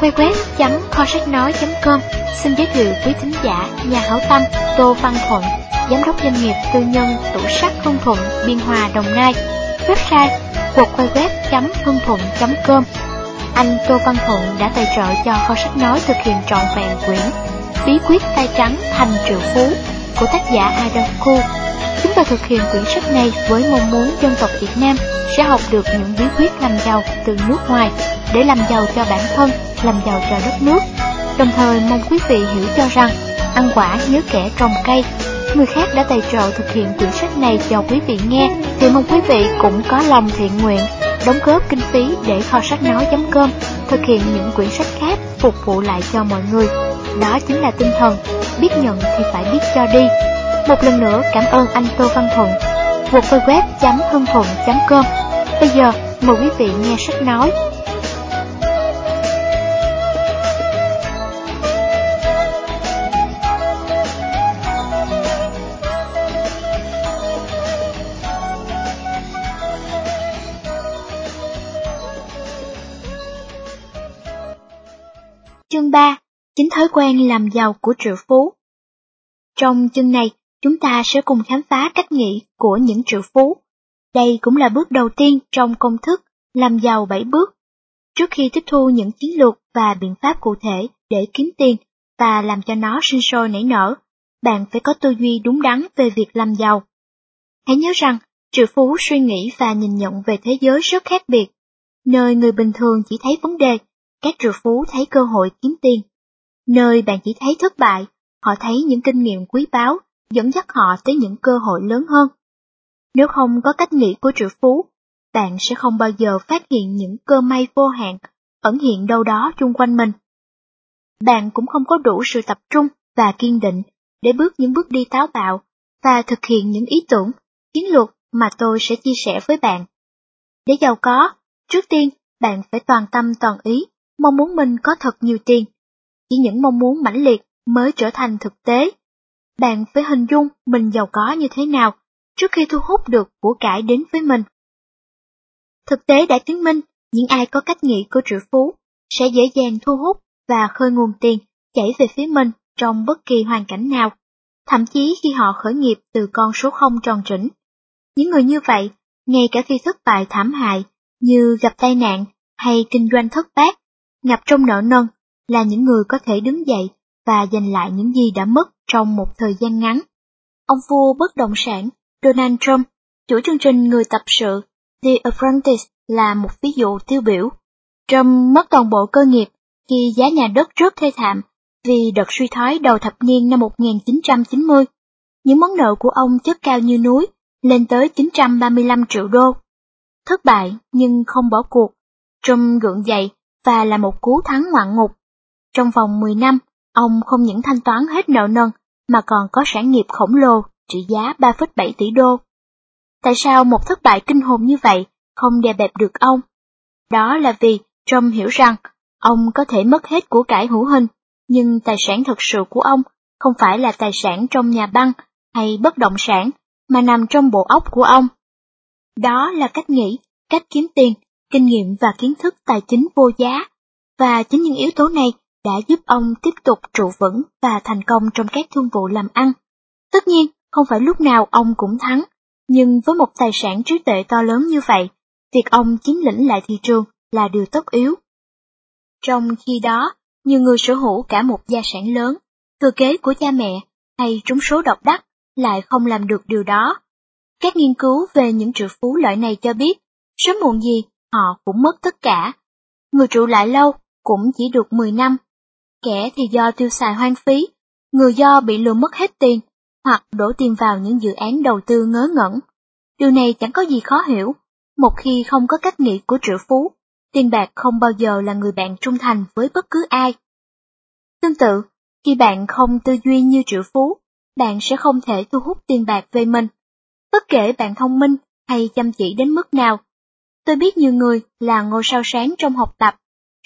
www.kho sách nói.com xin giới thiệu quý thính giả nhà hảo tâm Tô Văn Thuận, giám đốc doanh nghiệp tư nhân tủ sắt Hưng Thuận, Biên Hòa, Đồng Nai. Website www.hưng-thuận.com Anh Tô Văn Thuận đã tài trợ cho kho sách nói thực hiện trọn vẹn quyển Bí quyết tay trắng thành triệu phú của tác giả Adam Khu. Chúng ta thực hiện quyển sách này với mong muốn dân tộc Việt Nam sẽ học được những bí quyết làm giàu từ nước ngoài để làm giàu cho bản thân, làm giàu cho đất nước. Đồng thời mong quý vị hiểu cho rằng, ăn quả nhớ kẻ trồng cây. Người khác đã tài trợ thực hiện quyển sách này cho quý vị nghe, thì mong quý vị cũng có lòng thiện nguyện, đóng góp kinh phí để kho sách nói.com thực hiện những quyển sách khác phục vụ lại cho mọi người. Đó chính là tinh thần, biết nhận thì phải biết cho đi. Một lần nữa cảm ơn anh Tô Văn Thuận. www.hưng thuận.com Bây giờ mời quý vị nghe sách nói Chương 3. Chính thói quen làm giàu của triệu phú Trong chương này, chúng ta sẽ cùng khám phá cách nghĩ của những triệu phú. Đây cũng là bước đầu tiên trong công thức làm giàu 7 bước. Trước khi tiếp thu những chiến lược và biện pháp cụ thể để kiếm tiền và làm cho nó sinh sôi nảy nở, bạn phải có tư duy đúng đắn về việc làm giàu. Hãy nhớ rằng, triệu phú suy nghĩ và nhìn nhận về thế giới rất khác biệt. Nơi người bình thường chỉ thấy vấn đề các triệu phú thấy cơ hội kiếm tiền. Nơi bạn chỉ thấy thất bại, họ thấy những kinh nghiệm quý báu, dẫn dắt họ tới những cơ hội lớn hơn. Nếu không có cách nghĩ của triệu phú, bạn sẽ không bao giờ phát hiện những cơ may vô hạn ẩn hiện đâu đó chung quanh mình. Bạn cũng không có đủ sự tập trung và kiên định để bước những bước đi táo bạo và thực hiện những ý tưởng, chiến lược mà tôi sẽ chia sẻ với bạn. Để giàu có, trước tiên bạn phải toàn tâm toàn ý mong muốn mình có thật nhiều tiền. Chỉ những mong muốn mãnh liệt mới trở thành thực tế. Bạn phải hình dung mình giàu có như thế nào trước khi thu hút được của cải đến với mình. Thực tế đã chứng minh những ai có cách nghĩ của triệu phú sẽ dễ dàng thu hút và khơi nguồn tiền chảy về phía mình trong bất kỳ hoàn cảnh nào, thậm chí khi họ khởi nghiệp từ con số không tròn trĩnh. Những người như vậy, ngay cả khi thất bại thảm hại như gặp tai nạn hay kinh doanh thất bát, ngập trong nợ nần, là những người có thể đứng dậy và giành lại những gì đã mất trong một thời gian ngắn. Ông vua bất động sản Donald Trump, chủ chương trình người tập sự The Apprentice là một ví dụ tiêu biểu. Trump mất toàn bộ cơ nghiệp khi giá nhà đất rất thê thảm vì đợt suy thoái đầu thập niên năm 1990. Những món nợ của ông chất cao như núi, lên tới 935 triệu đô. Thất bại nhưng không bỏ cuộc, Trump gượng dậy và là một cú thắng ngoạn ngục. Trong vòng 10 năm, ông không những thanh toán hết nợ nần, mà còn có sản nghiệp khổng lồ trị giá 3,7 tỷ đô. Tại sao một thất bại kinh hồn như vậy không đè bẹp được ông? Đó là vì Trump hiểu rằng ông có thể mất hết của cải hữu hình, nhưng tài sản thật sự của ông không phải là tài sản trong nhà băng hay bất động sản, mà nằm trong bộ óc của ông. Đó là cách nghĩ, cách kiếm tiền kinh nghiệm và kiến thức tài chính vô giá, và chính những yếu tố này đã giúp ông tiếp tục trụ vững và thành công trong các thương vụ làm ăn. Tất nhiên, không phải lúc nào ông cũng thắng, nhưng với một tài sản trí tuệ to lớn như vậy, việc ông chiếm lĩnh lại thị trường là điều tất yếu. Trong khi đó, nhiều người sở hữu cả một gia sản lớn, thừa kế của cha mẹ hay trúng số độc đắc lại không làm được điều đó. Các nghiên cứu về những triệu phú loại này cho biết, sớm muộn gì họ cũng mất tất cả. Người trụ lại lâu cũng chỉ được 10 năm. Kẻ thì do tiêu xài hoang phí, người do bị lừa mất hết tiền, hoặc đổ tiền vào những dự án đầu tư ngớ ngẩn. Điều này chẳng có gì khó hiểu, một khi không có cách nghĩ của triệu phú, tiền bạc không bao giờ là người bạn trung thành với bất cứ ai. Tương tự, khi bạn không tư duy như triệu phú, bạn sẽ không thể thu hút tiền bạc về mình. Bất kể bạn thông minh hay chăm chỉ đến mức nào, Tôi biết nhiều người là ngôi sao sáng trong học tập,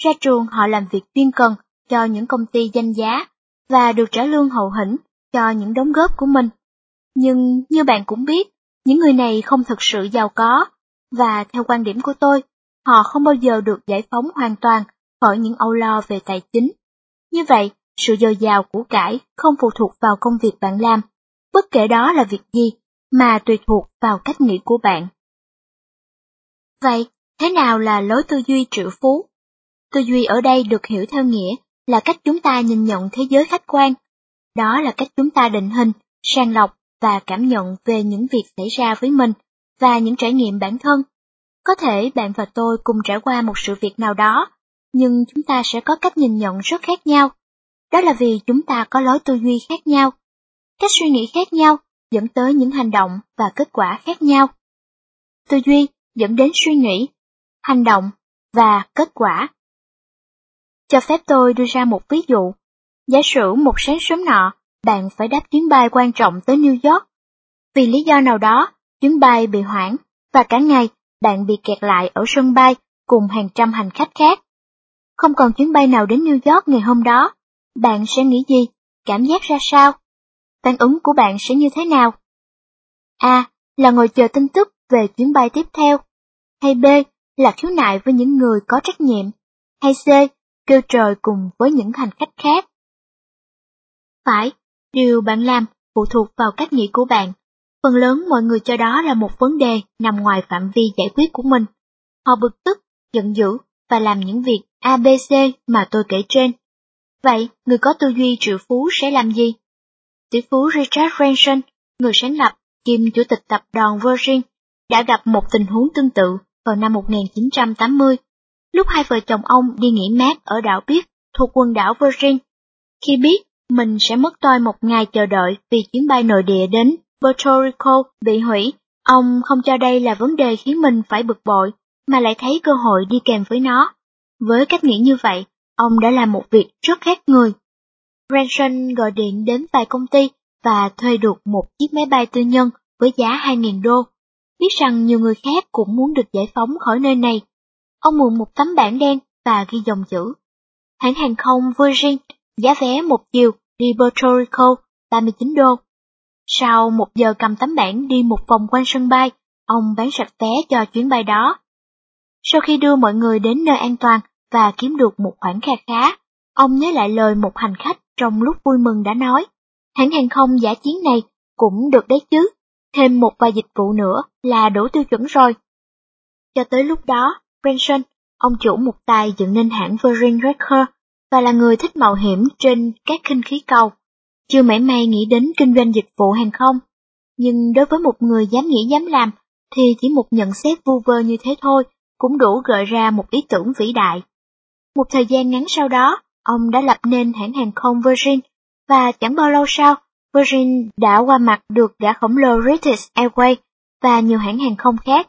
ra trường họ làm việc chuyên cần cho những công ty danh giá và được trả lương hậu hĩnh cho những đóng góp của mình. Nhưng như bạn cũng biết, những người này không thực sự giàu có, và theo quan điểm của tôi, họ không bao giờ được giải phóng hoàn toàn khỏi những âu lo về tài chính. Như vậy, sự dồi dào của cải không phụ thuộc vào công việc bạn làm, bất kể đó là việc gì, mà tùy thuộc vào cách nghĩ của bạn. Vậy, thế nào là lối tư duy triệu phú? Tư duy ở đây được hiểu theo nghĩa là cách chúng ta nhìn nhận thế giới khách quan. Đó là cách chúng ta định hình, sàng lọc và cảm nhận về những việc xảy ra với mình và những trải nghiệm bản thân. Có thể bạn và tôi cùng trải qua một sự việc nào đó, nhưng chúng ta sẽ có cách nhìn nhận rất khác nhau. Đó là vì chúng ta có lối tư duy khác nhau. Cách suy nghĩ khác nhau dẫn tới những hành động và kết quả khác nhau. Tư duy dẫn đến suy nghĩ, hành động và kết quả. Cho phép tôi đưa ra một ví dụ. Giả sử một sáng sớm nọ, bạn phải đáp chuyến bay quan trọng tới New York. Vì lý do nào đó, chuyến bay bị hoãn, và cả ngày bạn bị kẹt lại ở sân bay cùng hàng trăm hành khách khác. Không còn chuyến bay nào đến New York ngày hôm đó, bạn sẽ nghĩ gì? Cảm giác ra sao? Phản ứng của bạn sẽ như thế nào? A. Là ngồi chờ tin tức về chuyến bay tiếp theo. Hay B. Là khiếu nại với những người có trách nhiệm. Hay C. Kêu trời cùng với những hành khách khác. Phải, điều bạn làm phụ thuộc vào cách nghĩ của bạn. Phần lớn mọi người cho đó là một vấn đề nằm ngoài phạm vi giải quyết của mình. Họ bực tức, giận dữ và làm những việc ABC mà tôi kể trên. Vậy, người có tư duy triệu phú sẽ làm gì? Tỷ phú Richard Branson, người sáng lập kiêm chủ tịch tập đoàn Virgin, đã gặp một tình huống tương tự vào năm 1980, lúc hai vợ chồng ông đi nghỉ mát ở đảo Biết thuộc quần đảo Virgin. Khi biết mình sẽ mất toi một ngày chờ đợi vì chuyến bay nội địa đến Puerto Rico bị hủy, ông không cho đây là vấn đề khiến mình phải bực bội, mà lại thấy cơ hội đi kèm với nó. Với cách nghĩ như vậy, ông đã làm một việc rất khác người. Branson gọi điện đến vài công ty và thuê được một chiếc máy bay tư nhân với giá 2.000 đô. Biết rằng nhiều người khác cũng muốn được giải phóng khỏi nơi này. Ông mượn một tấm bảng đen và ghi dòng chữ. Hãng hàng không Virgin, giá vé một chiều đi Puerto Rico, 39 đô. Sau một giờ cầm tấm bảng đi một vòng quanh sân bay, ông bán sạch vé cho chuyến bay đó. Sau khi đưa mọi người đến nơi an toàn và kiếm được một khoản kha khá, ông nhớ lại lời một hành khách trong lúc vui mừng đã nói. Hãng hàng không giả chiến này cũng được đấy chứ, thêm một vài dịch vụ nữa là đủ tiêu chuẩn rồi. Cho tới lúc đó, Branson, ông chủ một tài dựng nên hãng Virgin Records và là người thích mạo hiểm trên các khinh khí cầu, chưa mảy may nghĩ đến kinh doanh dịch vụ hàng không. Nhưng đối với một người dám nghĩ dám làm, thì chỉ một nhận xét vu vơ như thế thôi cũng đủ gợi ra một ý tưởng vĩ đại. Một thời gian ngắn sau đó, ông đã lập nên hãng hàng không Virgin, và chẳng bao lâu sau, Virgin đã qua mặt được gã khổng lồ British Airways và nhiều hãng hàng không khác.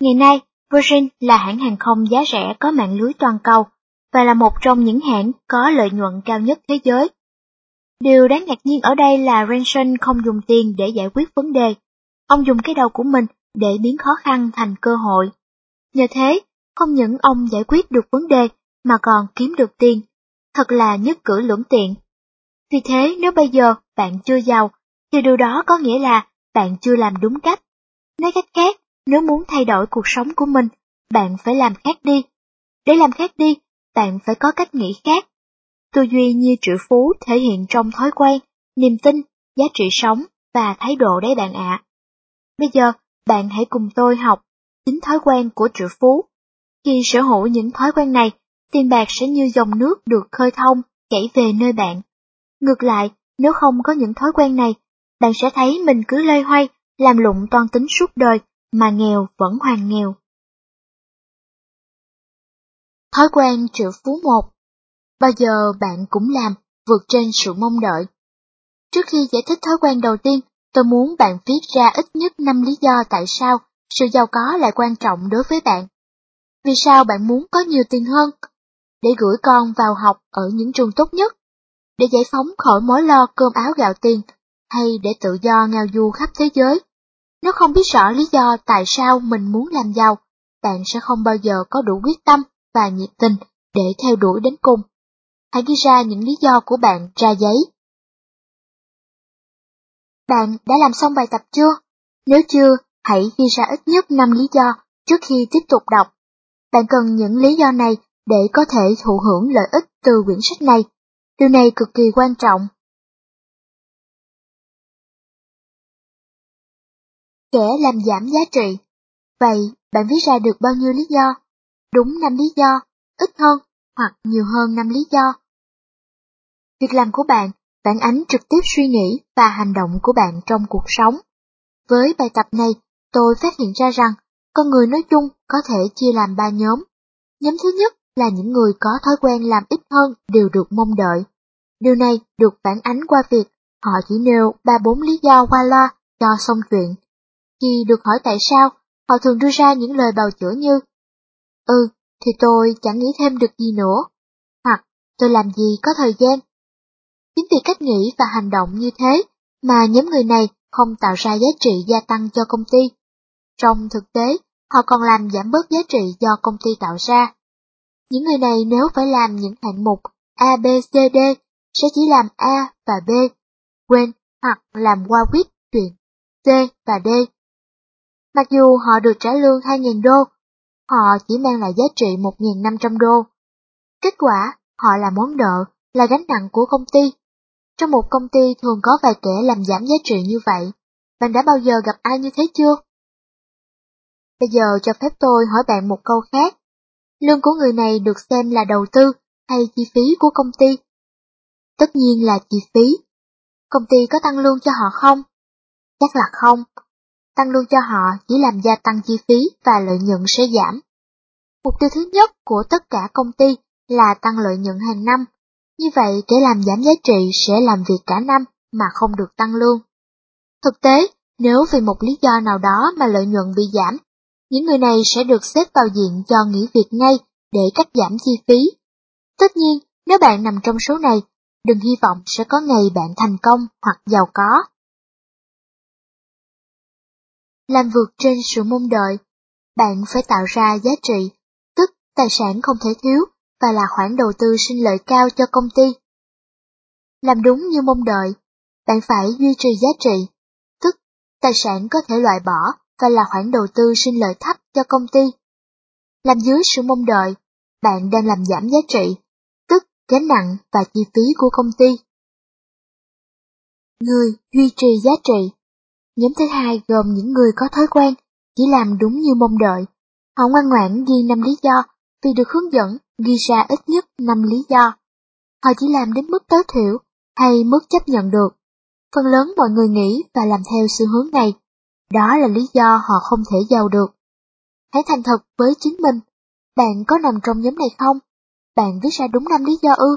Ngày nay, Virgin là hãng hàng không giá rẻ có mạng lưới toàn cầu và là một trong những hãng có lợi nhuận cao nhất thế giới. Điều đáng ngạc nhiên ở đây là Ranson không dùng tiền để giải quyết vấn đề. Ông dùng cái đầu của mình để biến khó khăn thành cơ hội. Nhờ thế, không những ông giải quyết được vấn đề mà còn kiếm được tiền. Thật là nhất cử lưỡng tiện. Vì thế nếu bây giờ bạn chưa giàu, thì điều đó có nghĩa là bạn chưa làm đúng cách. Nói cách khác, nếu muốn thay đổi cuộc sống của mình, bạn phải làm khác đi. Để làm khác đi, bạn phải có cách nghĩ khác. Tư duy như triệu phú thể hiện trong thói quen, niềm tin, giá trị sống và thái độ đấy bạn ạ. Bây giờ, bạn hãy cùng tôi học chính thói quen của triệu phú. Khi sở hữu những thói quen này, tiền bạc sẽ như dòng nước được khơi thông, chảy về nơi bạn. Ngược lại, nếu không có những thói quen này, bạn sẽ thấy mình cứ lây hoay, làm lụng toan tính suốt đời, mà nghèo vẫn hoàn nghèo. Thói quen triệu phú một Bao giờ bạn cũng làm, vượt trên sự mong đợi. Trước khi giải thích thói quen đầu tiên, tôi muốn bạn viết ra ít nhất 5 lý do tại sao sự giàu có lại quan trọng đối với bạn. Vì sao bạn muốn có nhiều tiền hơn? Để gửi con vào học ở những trường tốt nhất? Để giải phóng khỏi mối lo cơm áo gạo tiền? Hay để tự do ngao du khắp thế giới? Nếu không biết rõ lý do tại sao mình muốn làm giàu, bạn sẽ không bao giờ có đủ quyết tâm và nhiệt tình để theo đuổi đến cùng. Hãy ghi ra những lý do của bạn ra giấy. Bạn đã làm xong bài tập chưa? Nếu chưa, hãy ghi ra ít nhất 5 lý do trước khi tiếp tục đọc. Bạn cần những lý do này để có thể thụ hưởng lợi ích từ quyển sách này. Điều này cực kỳ quan trọng. Kẻ làm giảm giá trị. Vậy, bạn viết ra được bao nhiêu lý do? Đúng 5 lý do, ít hơn hoặc nhiều hơn 5 lý do. Việc làm của bạn phản ánh trực tiếp suy nghĩ và hành động của bạn trong cuộc sống. Với bài tập này, tôi phát hiện ra rằng con người nói chung có thể chia làm ba nhóm. Nhóm thứ nhất là những người có thói quen làm ít hơn đều được mong đợi. Điều này được phản ánh qua việc họ chỉ nêu ba bốn lý do qua loa cho xong chuyện. Khi được hỏi tại sao, họ thường đưa ra những lời bào chữa như Ừ, thì tôi chẳng nghĩ thêm được gì nữa. Hoặc tôi làm gì có thời gian. Chính vì cách nghĩ và hành động như thế mà nhóm người này không tạo ra giá trị gia tăng cho công ty. Trong thực tế, họ còn làm giảm bớt giá trị do công ty tạo ra. Những người này nếu phải làm những hạng mục A, B, C, D, sẽ chỉ làm A và B, quên hoặc làm qua quyết chuyện C và D. Mặc dù họ được trả lương 2.000 đô, họ chỉ mang lại giá trị 1.500 đô. Kết quả, họ là món nợ, là gánh nặng của công ty. Trong một công ty thường có vài kẻ làm giảm giá trị như vậy. Bạn đã bao giờ gặp ai như thế chưa? Bây giờ cho phép tôi hỏi bạn một câu khác. Lương của người này được xem là đầu tư hay chi phí của công ty? Tất nhiên là chi phí. Công ty có tăng lương cho họ không? Chắc là không. Tăng lương cho họ chỉ làm gia tăng chi phí và lợi nhuận sẽ giảm. Mục tiêu thứ nhất của tất cả công ty là tăng lợi nhuận hàng năm. Như vậy kẻ làm giảm giá trị sẽ làm việc cả năm mà không được tăng lương. Thực tế, nếu vì một lý do nào đó mà lợi nhuận bị giảm những người này sẽ được xếp vào diện cho nghỉ việc ngay để cắt giảm chi phí. Tất nhiên, nếu bạn nằm trong số này, đừng hy vọng sẽ có ngày bạn thành công hoặc giàu có. Làm vượt trên sự mong đợi, bạn phải tạo ra giá trị, tức tài sản không thể thiếu và là khoản đầu tư sinh lợi cao cho công ty. Làm đúng như mong đợi, bạn phải duy trì giá trị, tức tài sản có thể loại bỏ và là khoản đầu tư sinh lợi thấp cho công ty. Làm dưới sự mong đợi, bạn đang làm giảm giá trị, gánh nặng và chi phí của công ty. Người duy trì giá trị Nhóm thứ hai gồm những người có thói quen, chỉ làm đúng như mong đợi. Họ ngoan ngoãn ghi 5 lý do, vì được hướng dẫn ghi ra ít nhất 5 lý do. Họ chỉ làm đến mức tối thiểu hay mức chấp nhận được. Phần lớn mọi người nghĩ và làm theo xu hướng này đó là lý do họ không thể giàu được. Hãy thành thật với chính mình. Bạn có nằm trong nhóm này không? Bạn viết ra đúng năm lý do ư?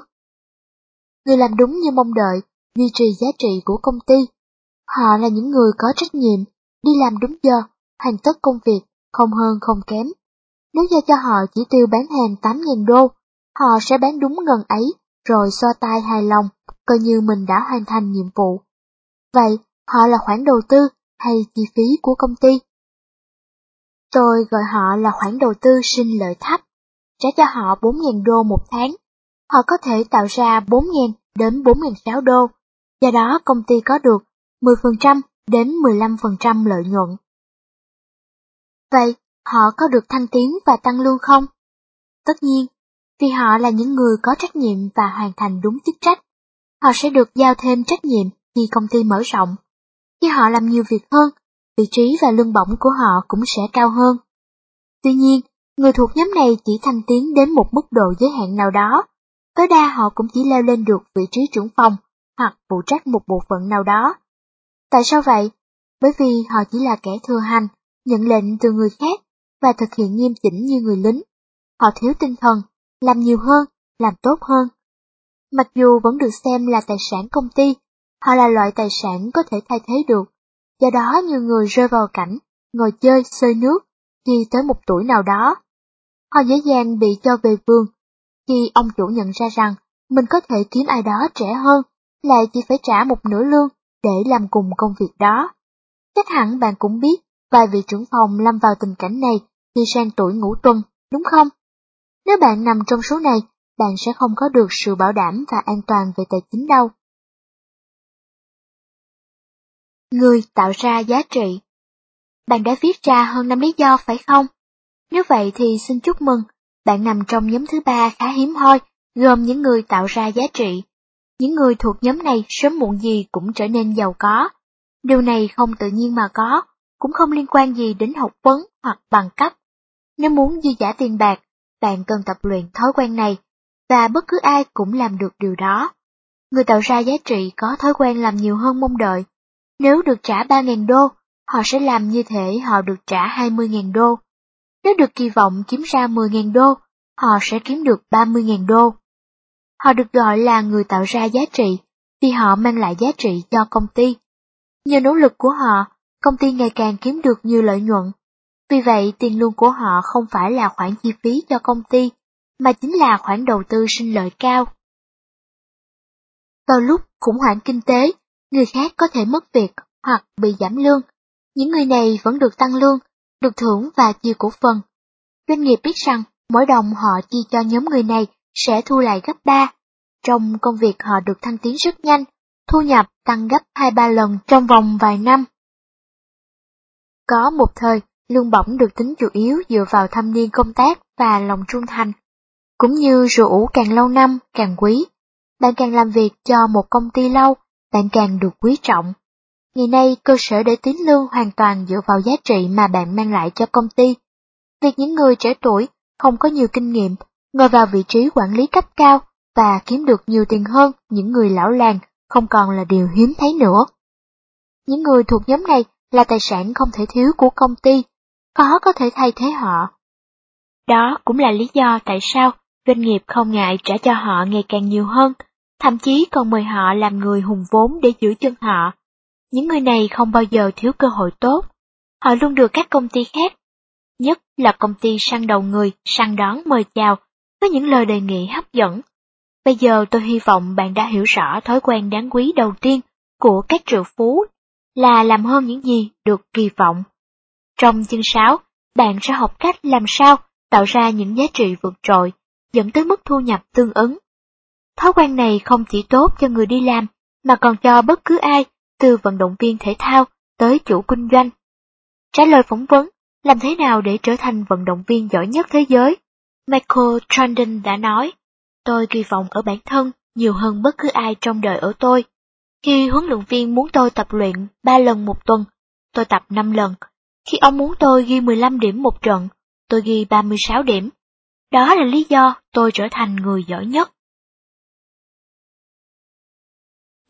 Người làm đúng như mong đợi, duy trì giá trị của công ty. Họ là những người có trách nhiệm, đi làm đúng giờ, hoàn tất công việc, không hơn không kém. Nếu giao cho họ chỉ tiêu bán hàng 8.000 đô, họ sẽ bán đúng ngần ấy, rồi so tay hài lòng, coi như mình đã hoàn thành nhiệm vụ. Vậy, họ là khoản đầu tư hay chi phí của công ty. Tôi gọi họ là khoản đầu tư sinh lợi thấp, trả cho họ 4.000 đô một tháng. Họ có thể tạo ra 4.000 đến 4.600 đô, do đó công ty có được 10% đến 15% lợi nhuận. Vậy, họ có được thăng tiến và tăng lương không? Tất nhiên, vì họ là những người có trách nhiệm và hoàn thành đúng chức trách. Họ sẽ được giao thêm trách nhiệm khi công ty mở rộng khi họ làm nhiều việc hơn, vị trí và lương bổng của họ cũng sẽ cao hơn. Tuy nhiên, người thuộc nhóm này chỉ thăng tiến đến một mức độ giới hạn nào đó, tối đa họ cũng chỉ leo lên được vị trí trưởng phòng hoặc phụ trách một bộ phận nào đó. Tại sao vậy? Bởi vì họ chỉ là kẻ thừa hành, nhận lệnh từ người khác và thực hiện nghiêm chỉnh như người lính. Họ thiếu tinh thần, làm nhiều hơn, làm tốt hơn. Mặc dù vẫn được xem là tài sản công ty, Họ là loại tài sản có thể thay thế được, do đó nhiều người rơi vào cảnh ngồi chơi xơi nước khi tới một tuổi nào đó. Họ dễ dàng bị cho về vườn khi ông chủ nhận ra rằng mình có thể kiếm ai đó trẻ hơn, lại chỉ phải trả một nửa lương để làm cùng công việc đó. Chắc hẳn bạn cũng biết vài vị trưởng phòng lâm vào tình cảnh này khi sang tuổi ngũ tuần, đúng không? Nếu bạn nằm trong số này, bạn sẽ không có được sự bảo đảm và an toàn về tài chính đâu. Người tạo ra giá trị. Bạn đã viết ra hơn 5 lý do phải không? Nếu vậy thì xin chúc mừng, bạn nằm trong nhóm thứ ba khá hiếm hoi, gồm những người tạo ra giá trị. Những người thuộc nhóm này sớm muộn gì cũng trở nên giàu có. Điều này không tự nhiên mà có, cũng không liên quan gì đến học vấn hoặc bằng cấp. Nếu muốn dư giả tiền bạc, bạn cần tập luyện thói quen này, và bất cứ ai cũng làm được điều đó. Người tạo ra giá trị có thói quen làm nhiều hơn mong đợi. Nếu được trả 3.000 đô, họ sẽ làm như thể họ được trả 20.000 đô. Nếu được kỳ vọng kiếm ra 10.000 đô, họ sẽ kiếm được 30.000 đô. Họ được gọi là người tạo ra giá trị vì họ mang lại giá trị cho công ty. Nhờ nỗ lực của họ, công ty ngày càng kiếm được nhiều lợi nhuận. Vì vậy, tiền lương của họ không phải là khoản chi phí cho công ty, mà chính là khoản đầu tư sinh lợi cao. Vào lúc khủng hoảng kinh tế, người khác có thể mất việc hoặc bị giảm lương. Những người này vẫn được tăng lương, được thưởng và chia cổ phần. Doanh nghiệp biết rằng mỗi đồng họ chi cho nhóm người này sẽ thu lại gấp 3. Trong công việc họ được thăng tiến rất nhanh, thu nhập tăng gấp 2-3 lần trong vòng vài năm. Có một thời, lương bổng được tính chủ yếu dựa vào thâm niên công tác và lòng trung thành, cũng như rượu càng lâu năm càng quý. Bạn càng làm việc cho một công ty lâu, bạn càng được quý trọng. Ngày nay, cơ sở để tính lương hoàn toàn dựa vào giá trị mà bạn mang lại cho công ty. Việc những người trẻ tuổi không có nhiều kinh nghiệm, ngồi vào vị trí quản lý cấp cao và kiếm được nhiều tiền hơn những người lão làng không còn là điều hiếm thấy nữa. Những người thuộc nhóm này là tài sản không thể thiếu của công ty, khó có thể thay thế họ. Đó cũng là lý do tại sao doanh nghiệp không ngại trả cho họ ngày càng nhiều hơn, thậm chí còn mời họ làm người hùng vốn để giữ chân họ. Những người này không bao giờ thiếu cơ hội tốt, họ luôn được các công ty khác, nhất là công ty săn đầu người, săn đón mời chào, với những lời đề nghị hấp dẫn. Bây giờ tôi hy vọng bạn đã hiểu rõ thói quen đáng quý đầu tiên của các triệu phú là làm hơn những gì được kỳ vọng. Trong chương 6, bạn sẽ học cách làm sao tạo ra những giá trị vượt trội, dẫn tới mức thu nhập tương ứng. Thói quen này không chỉ tốt cho người đi làm, mà còn cho bất cứ ai, từ vận động viên thể thao tới chủ kinh doanh. Trả lời phỏng vấn, làm thế nào để trở thành vận động viên giỏi nhất thế giới? Michael Trandon đã nói, tôi kỳ vọng ở bản thân nhiều hơn bất cứ ai trong đời ở tôi. Khi huấn luyện viên muốn tôi tập luyện 3 lần một tuần, tôi tập 5 lần. Khi ông muốn tôi ghi 15 điểm một trận, tôi ghi 36 điểm. Đó là lý do tôi trở thành người giỏi nhất.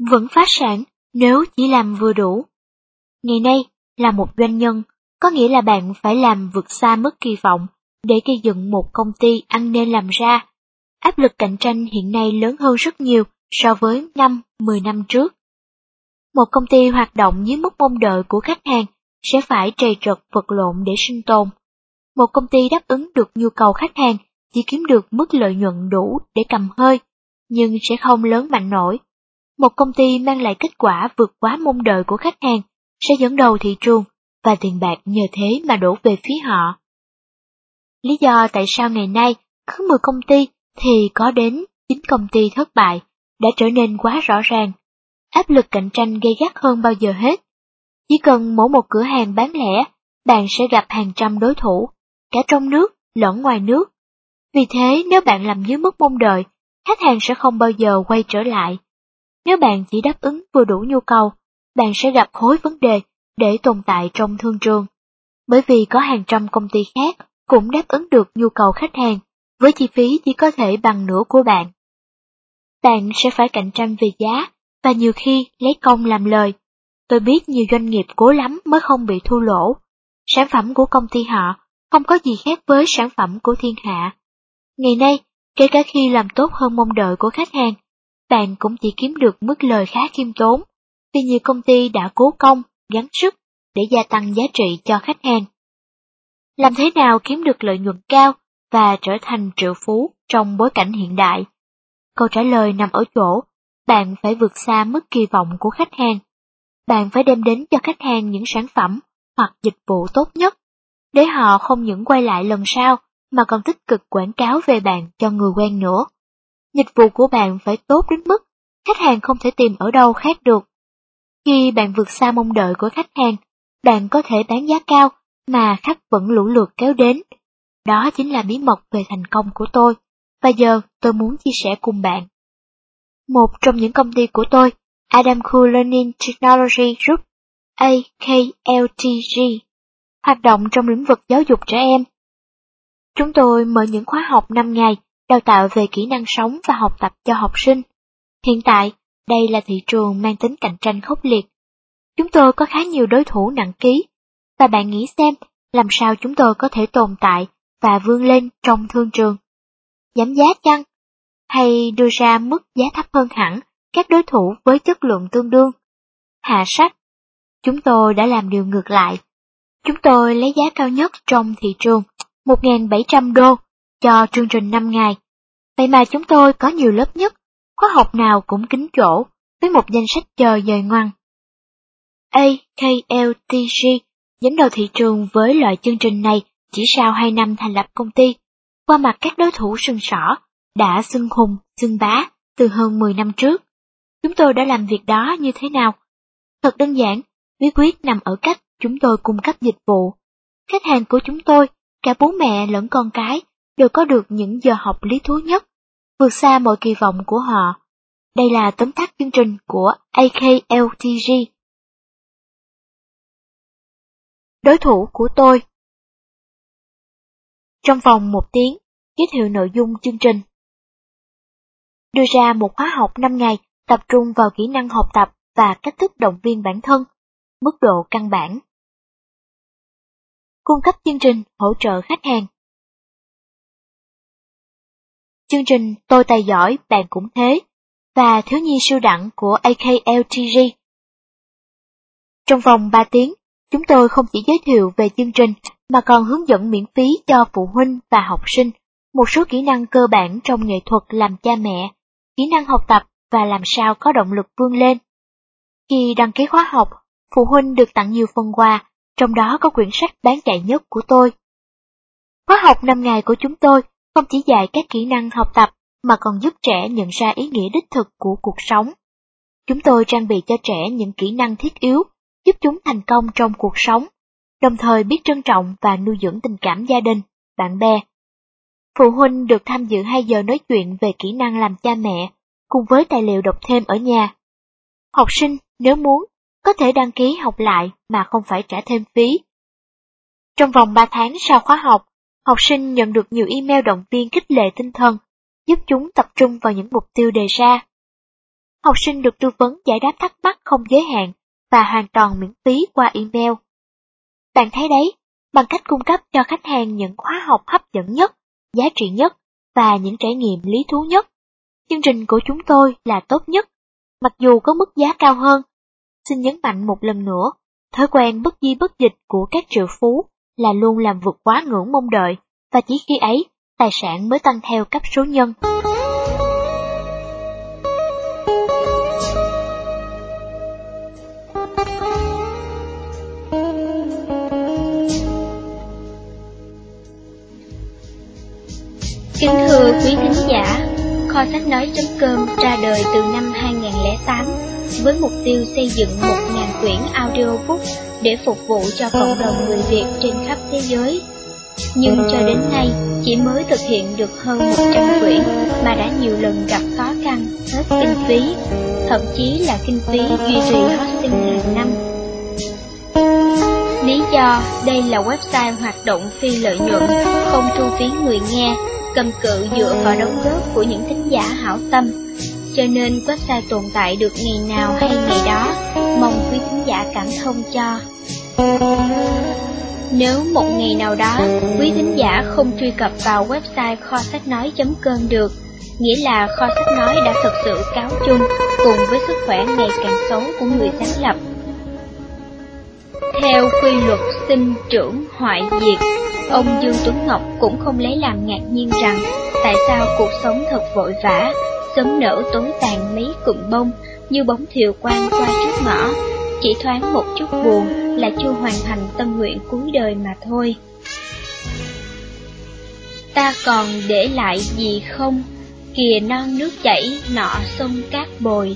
Vẫn phá sản nếu chỉ làm vừa đủ. Ngày nay, là một doanh nhân, có nghĩa là bạn phải làm vượt xa mức kỳ vọng để gây dựng một công ty ăn nên làm ra. Áp lực cạnh tranh hiện nay lớn hơn rất nhiều so với 5-10 năm trước. Một công ty hoạt động dưới mức mong đợi của khách hàng sẽ phải trầy trật vật lộn để sinh tồn. Một công ty đáp ứng được nhu cầu khách hàng chỉ kiếm được mức lợi nhuận đủ để cầm hơi, nhưng sẽ không lớn mạnh nổi. Một công ty mang lại kết quả vượt quá mong đợi của khách hàng sẽ dẫn đầu thị trường và tiền bạc nhờ thế mà đổ về phía họ. Lý do tại sao ngày nay cứ 10 công ty thì có đến 9 công ty thất bại đã trở nên quá rõ ràng. Áp lực cạnh tranh gây gắt hơn bao giờ hết. Chỉ cần mỗi một cửa hàng bán lẻ, bạn sẽ gặp hàng trăm đối thủ, cả trong nước lẫn ngoài nước. Vì thế nếu bạn làm dưới mức mong đợi, khách hàng sẽ không bao giờ quay trở lại. Nếu bạn chỉ đáp ứng vừa đủ nhu cầu, bạn sẽ gặp khối vấn đề để tồn tại trong thương trường. Bởi vì có hàng trăm công ty khác cũng đáp ứng được nhu cầu khách hàng với chi phí chỉ có thể bằng nửa của bạn. Bạn sẽ phải cạnh tranh về giá và nhiều khi lấy công làm lời. Tôi biết nhiều doanh nghiệp cố lắm mới không bị thua lỗ. Sản phẩm của công ty họ không có gì khác với sản phẩm của thiên hạ. Ngày nay, kể cả khi làm tốt hơn mong đợi của khách hàng, bạn cũng chỉ kiếm được mức lời khá khiêm tốn, vì nhiều công ty đã cố công, gắng sức để gia tăng giá trị cho khách hàng. Làm thế nào kiếm được lợi nhuận cao và trở thành triệu phú trong bối cảnh hiện đại? Câu trả lời nằm ở chỗ, bạn phải vượt xa mức kỳ vọng của khách hàng. Bạn phải đem đến cho khách hàng những sản phẩm hoặc dịch vụ tốt nhất, để họ không những quay lại lần sau mà còn tích cực quảng cáo về bạn cho người quen nữa. Dịch vụ của bạn phải tốt đến mức khách hàng không thể tìm ở đâu khác được. Khi bạn vượt xa mong đợi của khách hàng, bạn có thể bán giá cao mà khách vẫn lũ lượt kéo đến. Đó chính là bí mật về thành công của tôi, và giờ tôi muốn chia sẻ cùng bạn. Một trong những công ty của tôi, Adam Cool Learning Technology Group, AKLTG, hoạt động trong lĩnh vực giáo dục trẻ em. Chúng tôi mở những khóa học 5 ngày đào tạo về kỹ năng sống và học tập cho học sinh. Hiện tại, đây là thị trường mang tính cạnh tranh khốc liệt. Chúng tôi có khá nhiều đối thủ nặng ký, và bạn nghĩ xem làm sao chúng tôi có thể tồn tại và vươn lên trong thương trường. Giảm giá chăng? Hay đưa ra mức giá thấp hơn hẳn các đối thủ với chất lượng tương đương? Hạ sách. Chúng tôi đã làm điều ngược lại. Chúng tôi lấy giá cao nhất trong thị trường, 1.700 đô, cho chương trình 5 ngày. Vậy mà chúng tôi có nhiều lớp nhất, khóa học nào cũng kín chỗ, với một danh sách chờ dời ngoan AKLTG dẫn đầu thị trường với loại chương trình này chỉ sau 2 năm thành lập công ty, qua mặt các đối thủ sừng sỏ, đã xưng hùng, xưng bá từ hơn 10 năm trước. Chúng tôi đã làm việc đó như thế nào? Thật đơn giản, bí quyết nằm ở cách chúng tôi cung cấp dịch vụ. Khách hàng của chúng tôi, cả bố mẹ lẫn con cái, đều có được những giờ học lý thú nhất, vượt xa mọi kỳ vọng của họ. Đây là tóm tắt chương trình của AKLTG. Đối thủ của tôi Trong vòng một tiếng, giới thiệu nội dung chương trình. Đưa ra một khóa học 5 ngày tập trung vào kỹ năng học tập và cách thức động viên bản thân, mức độ căn bản. Cung cấp chương trình hỗ trợ khách hàng. Chương trình Tôi tài giỏi, bạn cũng thế, và Thiếu nhi siêu đẳng của AKLTG. Trong vòng 3 tiếng, chúng tôi không chỉ giới thiệu về chương trình mà còn hướng dẫn miễn phí cho phụ huynh và học sinh một số kỹ năng cơ bản trong nghệ thuật làm cha mẹ, kỹ năng học tập và làm sao có động lực vươn lên. Khi đăng ký khóa học, phụ huynh được tặng nhiều phần quà, trong đó có quyển sách bán chạy nhất của tôi. Khóa học 5 ngày của chúng tôi không chỉ dạy các kỹ năng học tập mà còn giúp trẻ nhận ra ý nghĩa đích thực của cuộc sống. Chúng tôi trang bị cho trẻ những kỹ năng thiết yếu, giúp chúng thành công trong cuộc sống, đồng thời biết trân trọng và nuôi dưỡng tình cảm gia đình, bạn bè. Phụ huynh được tham dự 2 giờ nói chuyện về kỹ năng làm cha mẹ, cùng với tài liệu đọc thêm ở nhà. Học sinh, nếu muốn, có thể đăng ký học lại mà không phải trả thêm phí. Trong vòng 3 tháng sau khóa học, học sinh nhận được nhiều email động viên khích lệ tinh thần, giúp chúng tập trung vào những mục tiêu đề ra. Học sinh được tư vấn giải đáp thắc mắc không giới hạn và hoàn toàn miễn phí qua email. Bạn thấy đấy, bằng cách cung cấp cho khách hàng những khóa học hấp dẫn nhất, giá trị nhất và những trải nghiệm lý thú nhất, chương trình của chúng tôi là tốt nhất, mặc dù có mức giá cao hơn. Xin nhấn mạnh một lần nữa, thói quen bất di bất dịch của các triệu phú là luôn làm vượt quá ngưỡng mong đợi, và chỉ khi ấy, tài sản mới tăng theo cấp số nhân. Kính thưa quý thính giả, kho sách nói.com ra đời từ năm 2008 với mục tiêu xây dựng 1.000 quyển audiobook để phục vụ cho cộng đồng người Việt trên khắp thế giới. Nhưng cho đến nay, chỉ mới thực hiện được hơn 100 quyển mà đã nhiều lần gặp khó khăn, hết kinh phí, thậm chí là kinh phí duy trì hosting hàng năm. Lý do đây là website hoạt động phi lợi nhuận, không thu phí người nghe, cầm cự dựa vào đóng góp của những thính giả hảo tâm. Cho nên website tồn tại được ngày nào hay ngày đó, mong thính giả cảm thông cho. Nếu một ngày nào đó, quý thính giả không truy cập vào website kho sách nói.com được, nghĩa là kho sách nói đã thực sự cáo chung cùng với sức khỏe ngày càng xấu của người sáng lập. Theo quy luật sinh trưởng hoại diệt, ông Dương Tuấn Ngọc cũng không lấy làm ngạc nhiên rằng tại sao cuộc sống thật vội vã, sớm nở tối tàn mấy cụm bông như bóng thiều quang qua trước ngõ, chỉ thoáng một chút buồn là chưa hoàn thành tâm nguyện cuối đời mà thôi. Ta còn để lại gì không? Kìa non nước chảy, nọ sông cát bồi,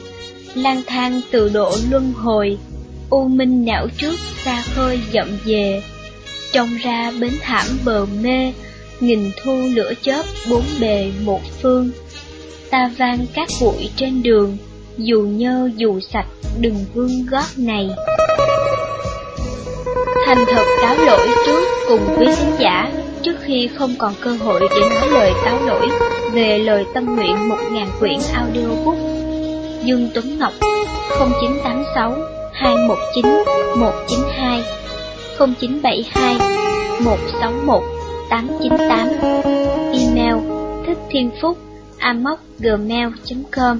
lang thang từ độ luân hồi, u minh nẻo trước xa khơi dậm về. Trông ra bến thảm bờ mê, nghìn thu lửa chớp bốn bề một phương. Ta vang các bụi trên đường, dù nhơ dù sạch, đừng vương gót này. Thành thật cáo lỗi trước cùng quý khán giả, trước khi không còn cơ hội để nói lời cáo lỗi về lời tâm nguyện một ngàn quyển audiobook. Dương Tuấn Ngọc 0986 219 192 0972 161 898 Email thích thiên phúc amocgmail.com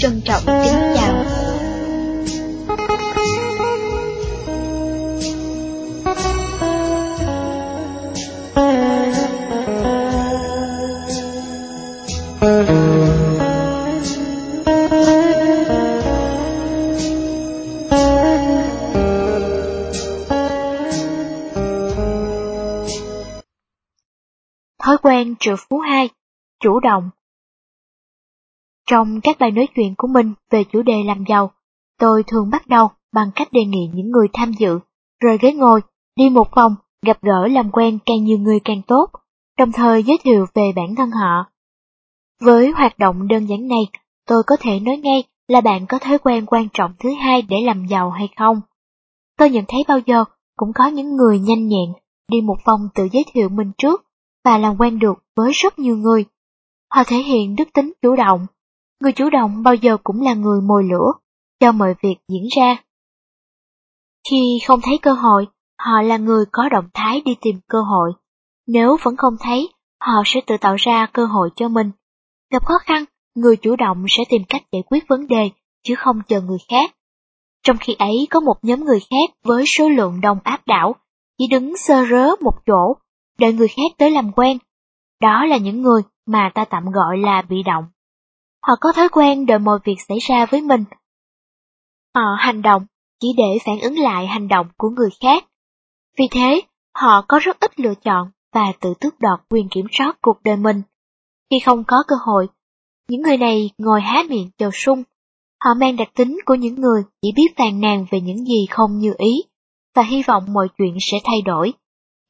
Trân trọng kính chào Thói quen trượt phú 2, chủ động. Trong các bài nói chuyện của mình về chủ đề làm giàu, tôi thường bắt đầu bằng cách đề nghị những người tham dự rời ghế ngồi, đi một vòng, gặp gỡ làm quen càng nhiều người càng tốt, đồng thời giới thiệu về bản thân họ. Với hoạt động đơn giản này, tôi có thể nói ngay là bạn có thói quen quan trọng thứ hai để làm giàu hay không. Tôi nhận thấy bao giờ cũng có những người nhanh nhẹn đi một vòng tự giới thiệu mình trước và làm quen được với rất nhiều người. Họ thể hiện đức tính chủ động. Người chủ động bao giờ cũng là người mồi lửa, cho mọi việc diễn ra. Khi không thấy cơ hội, họ là người có động thái đi tìm cơ hội. Nếu vẫn không thấy, họ sẽ tự tạo ra cơ hội cho mình. Gặp khó khăn, người chủ động sẽ tìm cách giải quyết vấn đề, chứ không chờ người khác. Trong khi ấy có một nhóm người khác với số lượng đông áp đảo, chỉ đứng sơ rớ một chỗ đợi người khác tới làm quen. Đó là những người mà ta tạm gọi là bị động. Họ có thói quen đợi mọi việc xảy ra với mình. Họ hành động chỉ để phản ứng lại hành động của người khác. Vì thế, họ có rất ít lựa chọn và tự tước đoạt quyền kiểm soát cuộc đời mình. Khi không có cơ hội, những người này ngồi há miệng chờ sung. Họ mang đặc tính của những người chỉ biết phàn nàn về những gì không như ý, và hy vọng mọi chuyện sẽ thay đổi.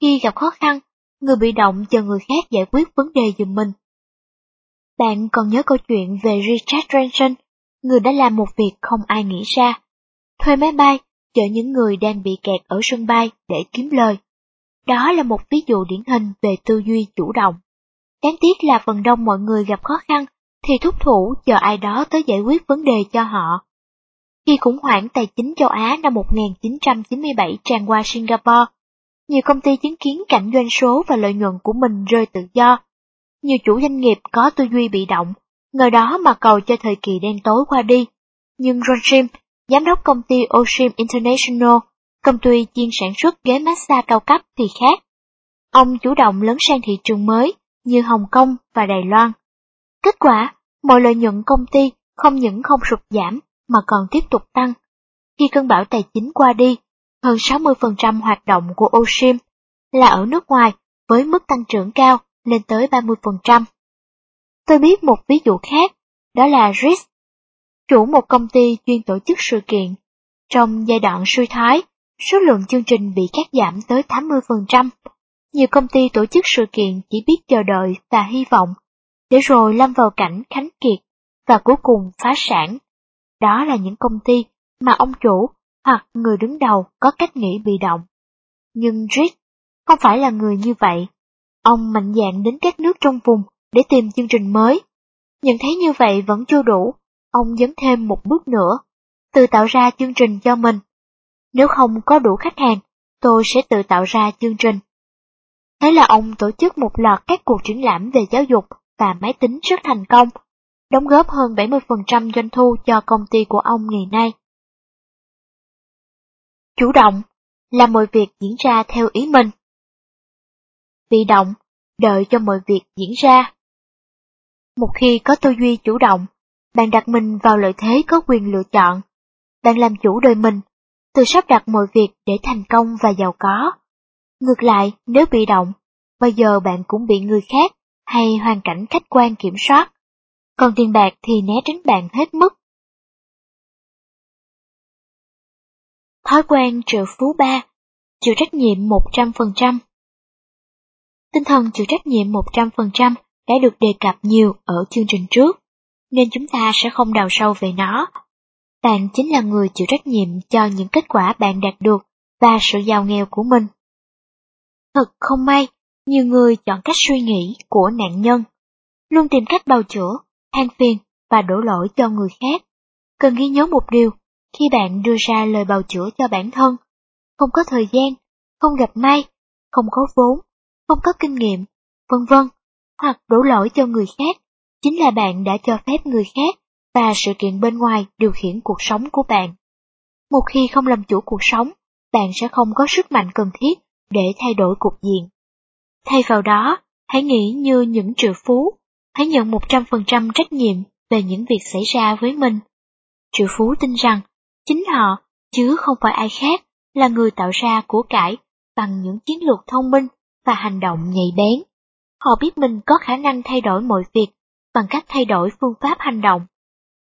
Khi gặp khó khăn, người bị động chờ người khác giải quyết vấn đề giùm mình. Bạn còn nhớ câu chuyện về Richard Branson, người đã làm một việc không ai nghĩ ra. Thuê máy bay, chở những người đang bị kẹt ở sân bay để kiếm lời. Đó là một ví dụ điển hình về tư duy chủ động. Đáng tiếc là phần đông mọi người gặp khó khăn thì thúc thủ chờ ai đó tới giải quyết vấn đề cho họ. Khi khủng hoảng tài chính châu Á năm 1997 tràn qua Singapore, nhiều công ty chứng kiến cảnh doanh số và lợi nhuận của mình rơi tự do. Nhiều chủ doanh nghiệp có tư duy bị động, ngờ đó mà cầu cho thời kỳ đen tối qua đi. Nhưng Ron Sim, giám đốc công ty Oshim International, công ty chuyên sản xuất ghế massage cao cấp thì khác. Ông chủ động lớn sang thị trường mới như Hồng Kông và Đài Loan. Kết quả, mọi lợi nhuận công ty không những không sụt giảm mà còn tiếp tục tăng. Khi cơn bão tài chính qua đi, hơn 60% hoạt động của Oshim là ở nước ngoài với mức tăng trưởng cao lên tới 30%. Tôi biết một ví dụ khác, đó là Rich, chủ một công ty chuyên tổ chức sự kiện. Trong giai đoạn suy thoái, số lượng chương trình bị cắt giảm tới 80%. Nhiều công ty tổ chức sự kiện chỉ biết chờ đợi và hy vọng, để rồi lâm vào cảnh khánh kiệt và cuối cùng phá sản. Đó là những công ty mà ông chủ hoặc người đứng đầu có cách nghĩ bị động. Nhưng Rick không phải là người như vậy. Ông mạnh dạn đến các nước trong vùng để tìm chương trình mới. Nhận thấy như vậy vẫn chưa đủ, ông dấn thêm một bước nữa, tự tạo ra chương trình cho mình. Nếu không có đủ khách hàng, tôi sẽ tự tạo ra chương trình. Thế là ông tổ chức một loạt các cuộc triển lãm về giáo dục và máy tính rất thành công, đóng góp hơn 70% doanh thu cho công ty của ông ngày nay. Chủ động, là mọi việc diễn ra theo ý mình. Bị động, đợi cho mọi việc diễn ra. Một khi có tư duy chủ động, bạn đặt mình vào lợi thế có quyền lựa chọn. Bạn làm chủ đời mình, tự sắp đặt mọi việc để thành công và giàu có. Ngược lại, nếu bị động, bao giờ bạn cũng bị người khác hay hoàn cảnh khách quan kiểm soát. Còn tiền bạc thì né tránh bạn hết mức. Thói quen triệu phú ba, chịu trách nhiệm 100%. Tinh thần chịu trách nhiệm 100% đã được đề cập nhiều ở chương trình trước, nên chúng ta sẽ không đào sâu về nó. Bạn chính là người chịu trách nhiệm cho những kết quả bạn đạt được và sự giàu nghèo của mình. Thật không may, nhiều người chọn cách suy nghĩ của nạn nhân, luôn tìm cách bào chữa, than phiền và đổ lỗi cho người khác. Cần ghi nhớ một điều, khi bạn đưa ra lời bào chữa cho bản thân, không có thời gian, không gặp may, không có vốn, không có kinh nghiệm, vân vân, hoặc đổ lỗi cho người khác, chính là bạn đã cho phép người khác và sự kiện bên ngoài điều khiển cuộc sống của bạn. Một khi không làm chủ cuộc sống, bạn sẽ không có sức mạnh cần thiết để thay đổi cục diện. Thay vào đó, hãy nghĩ như những triệu phú, hãy nhận 100% trách nhiệm về những việc xảy ra với mình. Triệu phú tin rằng, chính họ, chứ không phải ai khác, là người tạo ra của cải bằng những chiến lược thông minh và hành động nhạy bén. Họ biết mình có khả năng thay đổi mọi việc bằng cách thay đổi phương pháp hành động.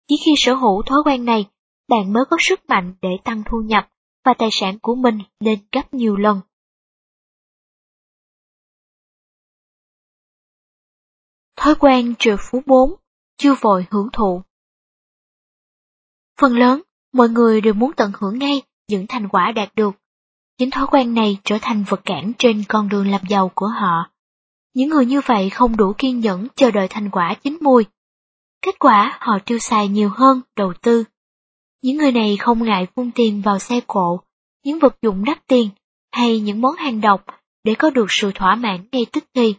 Chỉ khi sở hữu thói quen này, bạn mới có sức mạnh để tăng thu nhập và tài sản của mình lên gấp nhiều lần. Thói quen trừ phú 4, chưa vội hưởng thụ. Phần lớn, mọi người đều muốn tận hưởng ngay những thành quả đạt được. Chính thói quen này trở thành vật cản trên con đường làm giàu của họ. Những người như vậy không đủ kiên nhẫn chờ đợi thành quả chín mùi. Kết quả họ tiêu xài nhiều hơn đầu tư. Những người này không ngại phun tiền vào xe cộ, những vật dụng đắt tiền hay những món hàng độc để có được sự thỏa mãn ngay tức thì.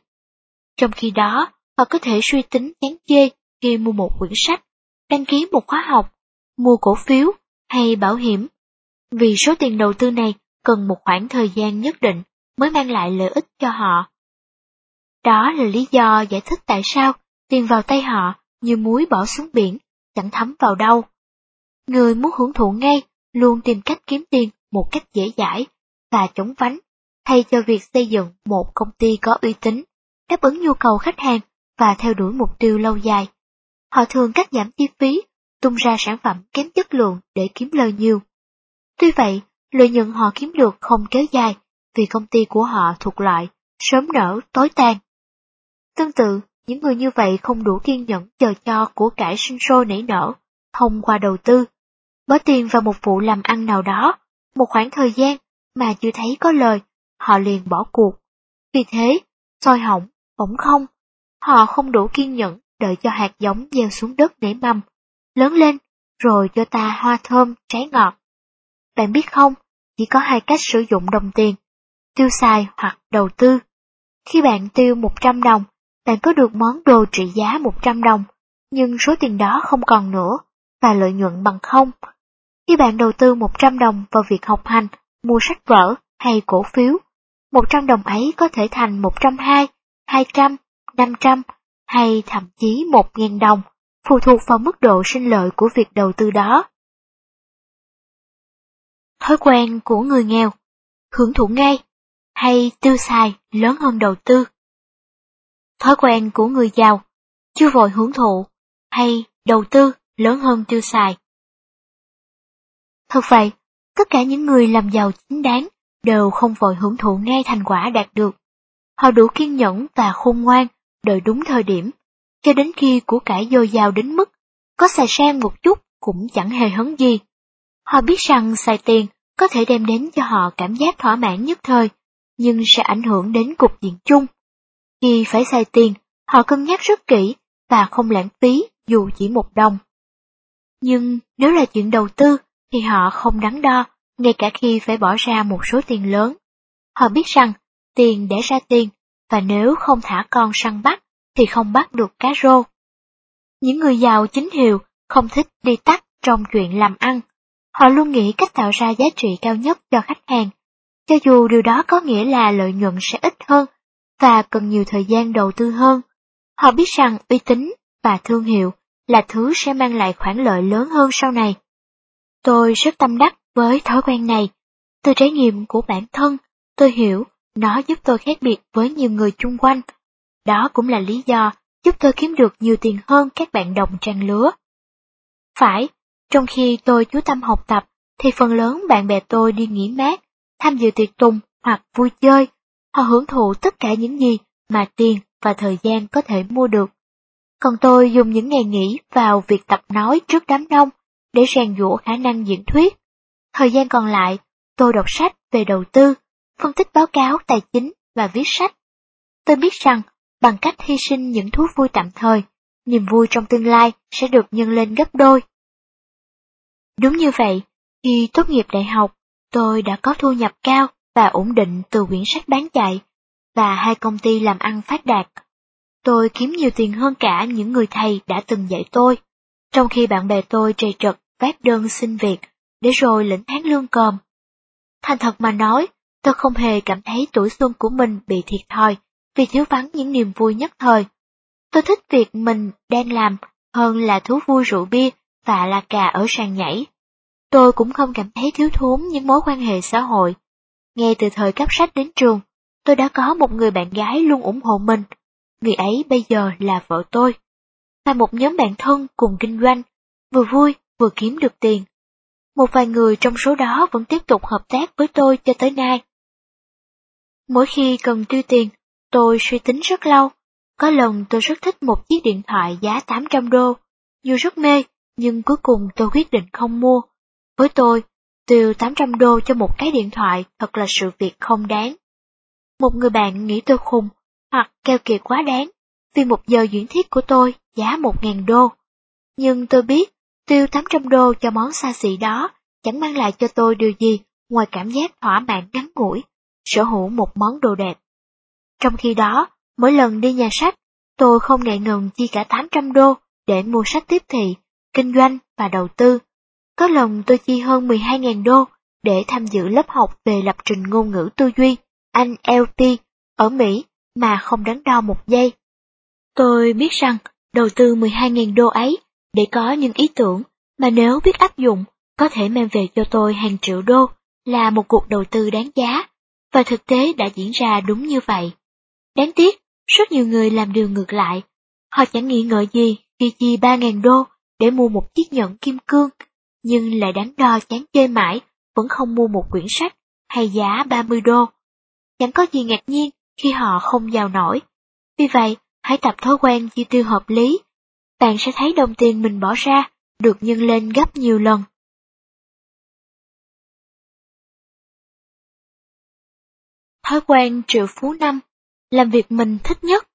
Trong khi đó, họ có thể suy tính chán chê khi mua một quyển sách, đăng ký một khóa học, mua cổ phiếu hay bảo hiểm. Vì số tiền đầu tư này cần một khoảng thời gian nhất định mới mang lại lợi ích cho họ. Đó là lý do giải thích tại sao tiền vào tay họ như muối bỏ xuống biển, chẳng thấm vào đâu. Người muốn hưởng thụ ngay luôn tìm cách kiếm tiền một cách dễ dãi và chống vánh, thay cho việc xây dựng một công ty có uy tín, đáp ứng nhu cầu khách hàng và theo đuổi mục tiêu lâu dài. Họ thường cắt giảm chi phí, tung ra sản phẩm kém chất lượng để kiếm lời nhiều. Tuy vậy, lợi nhuận họ kiếm được không kéo dài vì công ty của họ thuộc loại sớm nở tối tàn. Tương tự, những người như vậy không đủ kiên nhẫn chờ cho của cải sinh sôi nảy nở thông qua đầu tư, bỏ tiền vào một vụ làm ăn nào đó, một khoảng thời gian mà chưa thấy có lời, họ liền bỏ cuộc. Vì thế, soi hỏng, bỗng không, họ không đủ kiên nhẫn đợi cho hạt giống gieo xuống đất nảy mầm, lớn lên, rồi cho ta hoa thơm, trái ngọt. Bạn biết không, chỉ có hai cách sử dụng đồng tiền, tiêu xài hoặc đầu tư. Khi bạn tiêu 100 đồng, bạn có được món đồ trị giá 100 đồng, nhưng số tiền đó không còn nữa, và lợi nhuận bằng không. Khi bạn đầu tư 100 đồng vào việc học hành, mua sách vở hay cổ phiếu, 100 đồng ấy có thể thành 120, 200, 500 hay thậm chí 1.000 đồng, phụ thuộc vào mức độ sinh lợi của việc đầu tư đó. Thói quen của người nghèo, hưởng thụ ngay, hay tiêu xài lớn hơn đầu tư. Thói quen của người giàu, chưa vội hưởng thụ, hay đầu tư lớn hơn tiêu xài. Thật vậy, tất cả những người làm giàu chính đáng đều không vội hưởng thụ ngay thành quả đạt được. Họ đủ kiên nhẫn và khôn ngoan, đợi đúng thời điểm, cho đến khi của cải dồi dào đến mức có xài sang một chút cũng chẳng hề hấn gì. Họ biết rằng xài tiền có thể đem đến cho họ cảm giác thỏa mãn nhất thời, nhưng sẽ ảnh hưởng đến cục diện chung. Khi phải xài tiền, họ cân nhắc rất kỹ và không lãng phí dù chỉ một đồng. Nhưng nếu là chuyện đầu tư thì họ không đắn đo, ngay cả khi phải bỏ ra một số tiền lớn. Họ biết rằng tiền để ra tiền, và nếu không thả con săn bắt thì không bắt được cá rô. Những người giàu chính hiệu không thích đi tắt trong chuyện làm ăn. Họ luôn nghĩ cách tạo ra giá trị cao nhất cho khách hàng, cho dù điều đó có nghĩa là lợi nhuận sẽ ít hơn và cần nhiều thời gian đầu tư hơn. Họ biết rằng uy tín và thương hiệu là thứ sẽ mang lại khoản lợi lớn hơn sau này. Tôi rất tâm đắc với thói quen này. Từ trải nghiệm của bản thân, tôi hiểu nó giúp tôi khác biệt với nhiều người chung quanh. Đó cũng là lý do giúp tôi kiếm được nhiều tiền hơn các bạn đồng trang lứa. Phải, trong khi tôi chú tâm học tập, thì phần lớn bạn bè tôi đi nghỉ mát, tham dự tiệc tùng hoặc vui chơi, họ hưởng thụ tất cả những gì mà tiền và thời gian có thể mua được. Còn tôi dùng những ngày nghỉ vào việc tập nói trước đám đông để rèn giũa khả năng diễn thuyết. Thời gian còn lại, tôi đọc sách về đầu tư, phân tích báo cáo tài chính và viết sách. Tôi biết rằng, bằng cách hy sinh những thú vui tạm thời, niềm vui trong tương lai sẽ được nhân lên gấp đôi. Đúng như vậy, khi tốt nghiệp đại học, tôi đã có thu nhập cao và ổn định từ quyển sách bán chạy và hai công ty làm ăn phát đạt. Tôi kiếm nhiều tiền hơn cả những người thầy đã từng dạy tôi, trong khi bạn bè tôi trầy trật vác đơn xin việc để rồi lĩnh tháng lương còm. Thành thật mà nói, tôi không hề cảm thấy tuổi xuân của mình bị thiệt thòi vì thiếu vắng những niềm vui nhất thời. Tôi thích việc mình đang làm hơn là thú vui rượu bia và là cà ở sàn nhảy. Tôi cũng không cảm thấy thiếu thốn những mối quan hệ xã hội. Ngay từ thời cấp sách đến trường, tôi đã có một người bạn gái luôn ủng hộ mình. Người ấy bây giờ là vợ tôi. Và một nhóm bạn thân cùng kinh doanh, vừa vui vừa kiếm được tiền. Một vài người trong số đó vẫn tiếp tục hợp tác với tôi cho tới nay. Mỗi khi cần tiêu tiền, tôi suy tính rất lâu. Có lần tôi rất thích một chiếc điện thoại giá 800 đô. Dù rất mê, nhưng cuối cùng tôi quyết định không mua. Với tôi, tiêu 800 đô cho một cái điện thoại thật là sự việc không đáng. Một người bạn nghĩ tôi khùng, hoặc keo kiệt quá đáng, vì một giờ diễn thuyết của tôi giá 1.000 đô. Nhưng tôi biết, tiêu 800 đô cho món xa xỉ đó chẳng mang lại cho tôi điều gì ngoài cảm giác thỏa mãn ngắn ngủi, sở hữu một món đồ đẹp. Trong khi đó, mỗi lần đi nhà sách, tôi không ngại ngần chi cả 800 đô để mua sách tiếp thị, kinh doanh và đầu tư. Có lần tôi chi hơn 12.000 đô để tham dự lớp học về lập trình ngôn ngữ tư duy, Anh LT, ở Mỹ mà không đắn đo một giây. Tôi biết rằng đầu tư 12.000 đô ấy để có những ý tưởng mà nếu biết áp dụng có thể mang về cho tôi hàng triệu đô là một cuộc đầu tư đáng giá, và thực tế đã diễn ra đúng như vậy. Đáng tiếc, rất nhiều người làm điều ngược lại. Họ chẳng nghĩ ngợi gì khi chi 3.000 đô để mua một chiếc nhẫn kim cương, nhưng lại đắn đo chán chơi mãi, vẫn không mua một quyển sách hay giá 30 đô. Chẳng có gì ngạc nhiên khi họ không giàu nổi. Vì vậy, hãy tập thói quen chi tiêu hợp lý. Bạn sẽ thấy đồng tiền mình bỏ ra được nhân lên gấp nhiều lần. Thói quen triệu phú năm, làm việc mình thích nhất.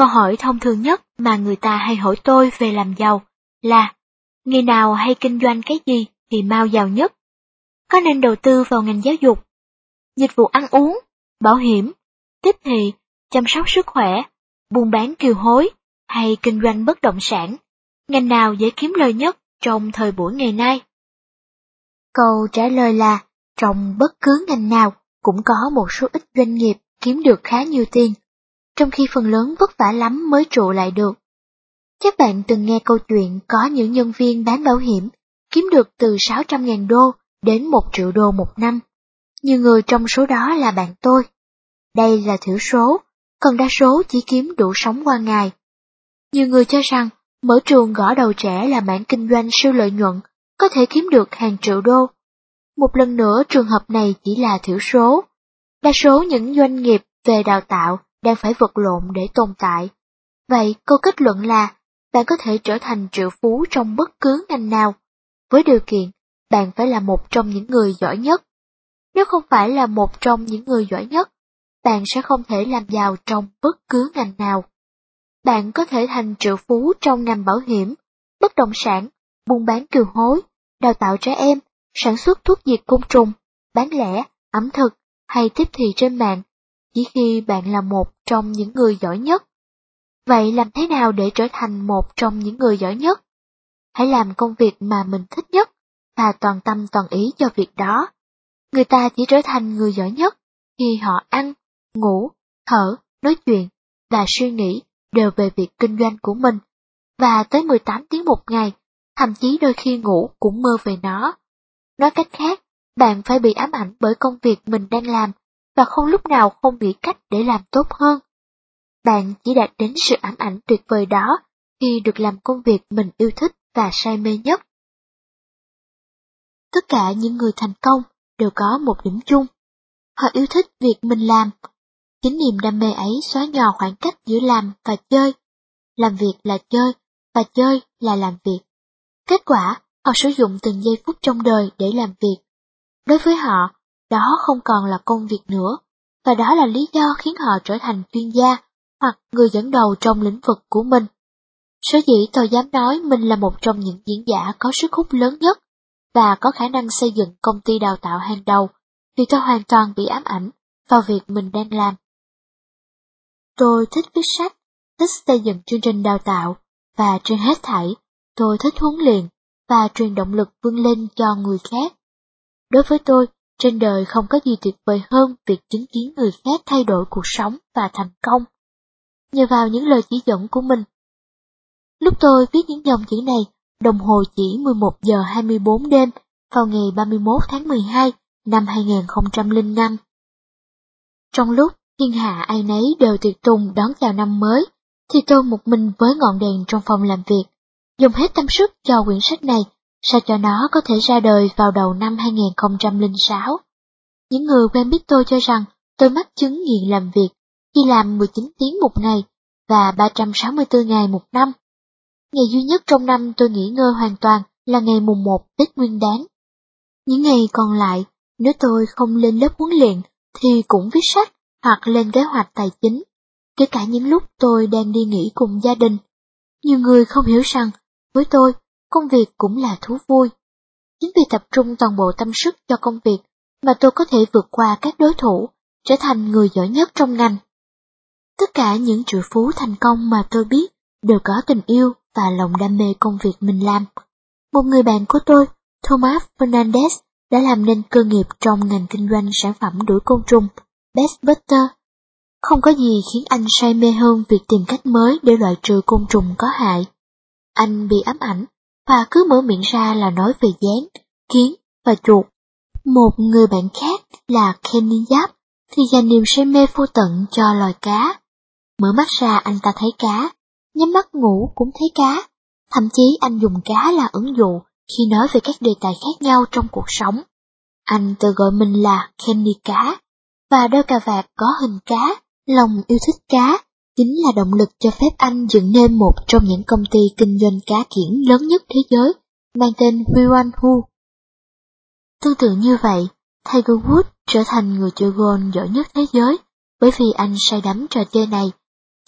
Câu hỏi thông thường nhất mà người ta hay hỏi tôi về làm giàu là Ngày nào hay kinh doanh cái gì thì mau giàu nhất? Có nên đầu tư vào ngành giáo dục, dịch vụ ăn uống, bảo hiểm, tiếp thị, chăm sóc sức khỏe, buôn bán kiều hối hay kinh doanh bất động sản? Ngành nào dễ kiếm lời nhất trong thời buổi ngày nay? Câu trả lời là trong bất cứ ngành nào cũng có một số ít doanh nghiệp kiếm được khá nhiều tiền, trong khi phần lớn vất vả lắm mới trụ lại được. Chắc bạn từng nghe câu chuyện có những nhân viên bán bảo hiểm kiếm được từ 600.000 đô đến 1 triệu đô một năm. Nhiều người trong số đó là bạn tôi. Đây là thiểu số, còn đa số chỉ kiếm đủ sống qua ngày. Nhiều người cho rằng mở trường gõ đầu trẻ là mảng kinh doanh siêu lợi nhuận, có thể kiếm được hàng triệu đô. Một lần nữa trường hợp này chỉ là thiểu số. Đa số những doanh nghiệp về đào tạo đang phải vật lộn để tồn tại. Vậy câu kết luận là bạn có thể trở thành triệu phú trong bất cứ ngành nào, với điều kiện bạn phải là một trong những người giỏi nhất. Nếu không phải là một trong những người giỏi nhất, bạn sẽ không thể làm giàu trong bất cứ ngành nào. Bạn có thể thành triệu phú trong ngành bảo hiểm, bất động sản, buôn bán kiều hối, đào tạo trẻ em, sản xuất thuốc diệt côn trùng, bán lẻ, ẩm thực hay tiếp thị trên mạng, chỉ khi bạn là một trong những người giỏi nhất. Vậy làm thế nào để trở thành một trong những người giỏi nhất? Hãy làm công việc mà mình thích nhất và toàn tâm toàn ý cho việc đó. Người ta chỉ trở thành người giỏi nhất khi họ ăn, ngủ, thở, nói chuyện và suy nghĩ đều về việc kinh doanh của mình. Và tới 18 tiếng một ngày, thậm chí đôi khi ngủ cũng mơ về nó. Nói cách khác, bạn phải bị ám ảnh bởi công việc mình đang làm và không lúc nào không nghĩ cách để làm tốt hơn. Bạn chỉ đạt đến sự ám ảnh tuyệt vời đó khi được làm công việc mình yêu thích và say mê nhất. Tất cả những người thành công đều có một điểm chung. Họ yêu thích việc mình làm. Chính niềm đam mê ấy xóa nhòa khoảng cách giữa làm và chơi. Làm việc là chơi, và chơi là làm việc. Kết quả, họ sử dụng từng giây phút trong đời để làm việc. Đối với họ, đó không còn là công việc nữa, và đó là lý do khiến họ trở thành chuyên gia hoặc người dẫn đầu trong lĩnh vực của mình. Sở dĩ tôi dám nói mình là một trong những diễn giả có sức hút lớn nhất và có khả năng xây dựng công ty đào tạo hàng đầu vì tôi hoàn toàn bị ám ảnh vào việc mình đang làm. Tôi thích viết sách, thích xây dựng chương trình đào tạo và trên hết thảy, tôi thích huấn luyện và truyền động lực vươn lên cho người khác. Đối với tôi, trên đời không có gì tuyệt vời hơn việc chứng kiến người khác thay đổi cuộc sống và thành công. Nhờ vào những lời chỉ dẫn của mình. Lúc tôi viết những dòng chữ này, đồng hồ chỉ 11 giờ 24 đêm vào ngày 31 tháng 12 năm 2005. Trong lúc thiên hạ ai nấy đều tuyệt tùng đón chào năm mới, thì tôi một mình với ngọn đèn trong phòng làm việc, dùng hết tâm sức cho quyển sách này, sao cho nó có thể ra đời vào đầu năm 2006. Những người quen biết tôi cho rằng tôi mắc chứng nghiện làm việc, khi làm 19 tiếng một ngày và 364 ngày một năm. Ngày duy nhất trong năm tôi nghỉ ngơi hoàn toàn là ngày mùng 1 Tết Nguyên đán. Những ngày còn lại, nếu tôi không lên lớp huấn luyện thì cũng viết sách hoặc lên kế hoạch tài chính kể cả những lúc tôi đang đi nghỉ cùng gia đình. Nhiều người không hiểu rằng, với tôi, công việc cũng là thú vui. Chính vì tập trung toàn bộ tâm sức cho công việc mà tôi có thể vượt qua các đối thủ, trở thành người giỏi nhất trong ngành. Tất cả những triệu phú thành công mà tôi biết đều có tình yêu và lòng đam mê công việc mình làm. Một người bạn của tôi, Thomas Fernandez, đã làm nên cơ nghiệp trong ngành kinh doanh sản phẩm đuổi côn trùng, Best Butter không có gì khiến anh say mê hơn việc tìm cách mới để loại trừ côn trùng có hại. Anh bị ám ảnh, và cứ mở miệng ra là nói về dán, kiến và chuột. Một người bạn khác là Kenny Giáp thì dành niềm say mê vô tận cho loài cá. Mở mắt ra anh ta thấy cá, nhắm mắt ngủ cũng thấy cá. Thậm chí anh dùng cá là ứng dụ khi nói về các đề tài khác nhau trong cuộc sống. Anh tự gọi mình là Kenny Cá, và đôi cà vạt có hình cá Lòng yêu thích cá chính là động lực cho phép anh dựng nên một trong những công ty kinh doanh cá kiển lớn nhất thế giới, mang tên Huiwan Tương tự như vậy, Tiger Woods trở thành người chơi golf giỏi nhất thế giới bởi vì anh say đắm trò chơi này.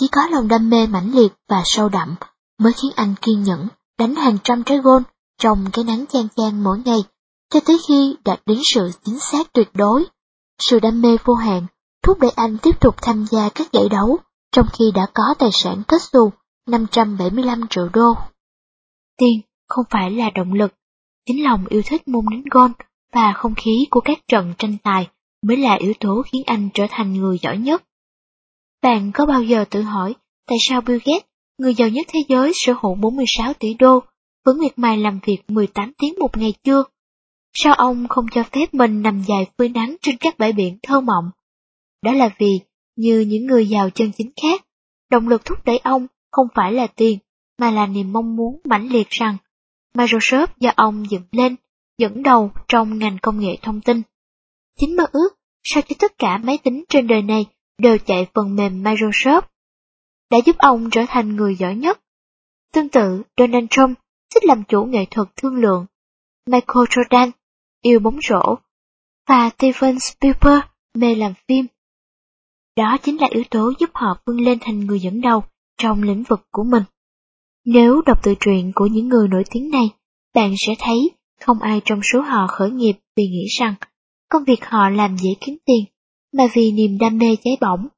Chỉ có lòng đam mê mãnh liệt và sâu đậm mới khiến anh kiên nhẫn đánh hàng trăm trái golf trong cái nắng chang chang mỗi ngày, cho tới khi đạt đến sự chính xác tuyệt đối. Sự đam mê vô hạn thúc đẩy anh tiếp tục tham gia các giải đấu, trong khi đã có tài sản kết xù 575 triệu đô. Tiền không phải là động lực, chính lòng yêu thích môn đánh golf và không khí của các trận tranh tài mới là yếu tố khiến anh trở thành người giỏi nhất. Bạn có bao giờ tự hỏi tại sao Bill Gates, người giàu nhất thế giới sở hữu 46 tỷ đô, vẫn miệt mài làm việc 18 tiếng một ngày chưa? Sao ông không cho phép mình nằm dài phơi nắng trên các bãi biển thơ mộng đó là vì, như những người giàu chân chính khác, động lực thúc đẩy ông không phải là tiền, mà là niềm mong muốn mãnh liệt rằng Microsoft do ông dựng lên, dẫn đầu trong ngành công nghệ thông tin. Chính mơ ước sao cho tất cả máy tính trên đời này đều chạy phần mềm Microsoft, đã giúp ông trở thành người giỏi nhất. Tương tự, Donald Trump thích làm chủ nghệ thuật thương lượng, Michael Jordan yêu bóng rổ, và Steven Spielberg mê làm phim. Đó chính là yếu tố giúp họ vươn lên thành người dẫn đầu trong lĩnh vực của mình. Nếu đọc tự truyện của những người nổi tiếng này, bạn sẽ thấy không ai trong số họ khởi nghiệp vì nghĩ rằng công việc họ làm dễ kiếm tiền, mà vì niềm đam mê cháy bỏng.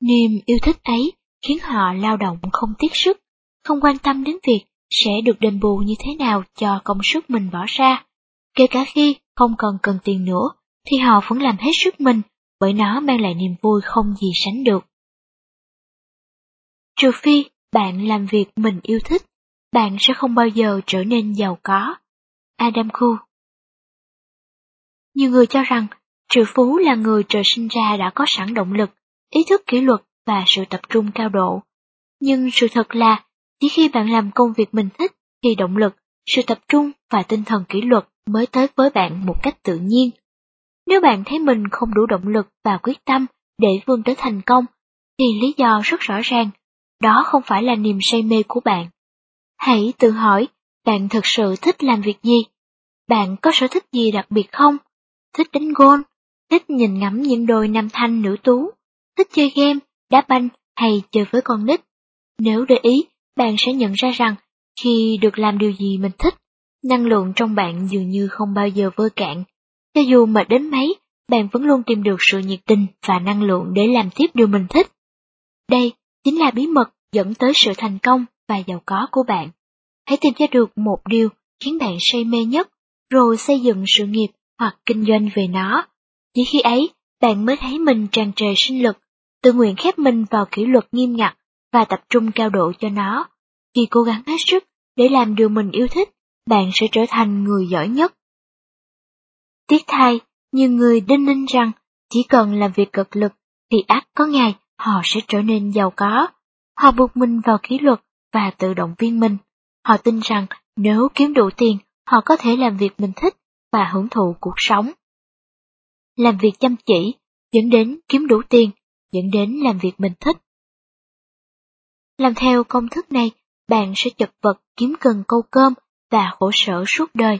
Niềm yêu thích ấy khiến họ lao động không tiếc sức, không quan tâm đến việc sẽ được đền bù như thế nào cho công sức mình bỏ ra. Kể cả khi không còn cần tiền nữa, thì họ vẫn làm hết sức mình bởi nó mang lại niềm vui không gì sánh được. Trừ phi bạn làm việc mình yêu thích, bạn sẽ không bao giờ trở nên giàu có. Adam Khu Nhiều người cho rằng triệu phú là người trời sinh ra đã có sẵn động lực, ý thức kỷ luật và sự tập trung cao độ. Nhưng sự thật là, chỉ khi bạn làm công việc mình thích thì động lực, sự tập trung và tinh thần kỷ luật mới tới với bạn một cách tự nhiên. Nếu bạn thấy mình không đủ động lực và quyết tâm để vươn tới thành công, thì lý do rất rõ ràng, đó không phải là niềm say mê của bạn. Hãy tự hỏi, bạn thực sự thích làm việc gì? Bạn có sở thích gì đặc biệt không? Thích đánh golf, thích nhìn ngắm những đôi nam thanh nữ tú, thích chơi game, đá banh hay chơi với con nít. Nếu để ý, bạn sẽ nhận ra rằng khi được làm điều gì mình thích, năng lượng trong bạn dường như không bao giờ vơi cạn. Cho dù mệt đến mấy, bạn vẫn luôn tìm được sự nhiệt tình và năng lượng để làm tiếp điều mình thích. Đây chính là bí mật dẫn tới sự thành công và giàu có của bạn. Hãy tìm ra được một điều khiến bạn say mê nhất, rồi xây dựng sự nghiệp hoặc kinh doanh về nó. Chỉ khi ấy, bạn mới thấy mình tràn trề sinh lực, tự nguyện khép mình vào kỷ luật nghiêm ngặt và tập trung cao độ cho nó. Khi cố gắng hết sức để làm điều mình yêu thích, bạn sẽ trở thành người giỏi nhất. Tiếc thay, nhiều người đinh ninh rằng chỉ cần làm việc cực lực thì ác có ngày họ sẽ trở nên giàu có. Họ buộc mình vào kỷ luật và tự động viên mình. Họ tin rằng nếu kiếm đủ tiền, họ có thể làm việc mình thích và hưởng thụ cuộc sống. Làm việc chăm chỉ, dẫn đến kiếm đủ tiền, dẫn đến làm việc mình thích. Làm theo công thức này, bạn sẽ chật vật kiếm cần câu cơm và khổ sở suốt đời.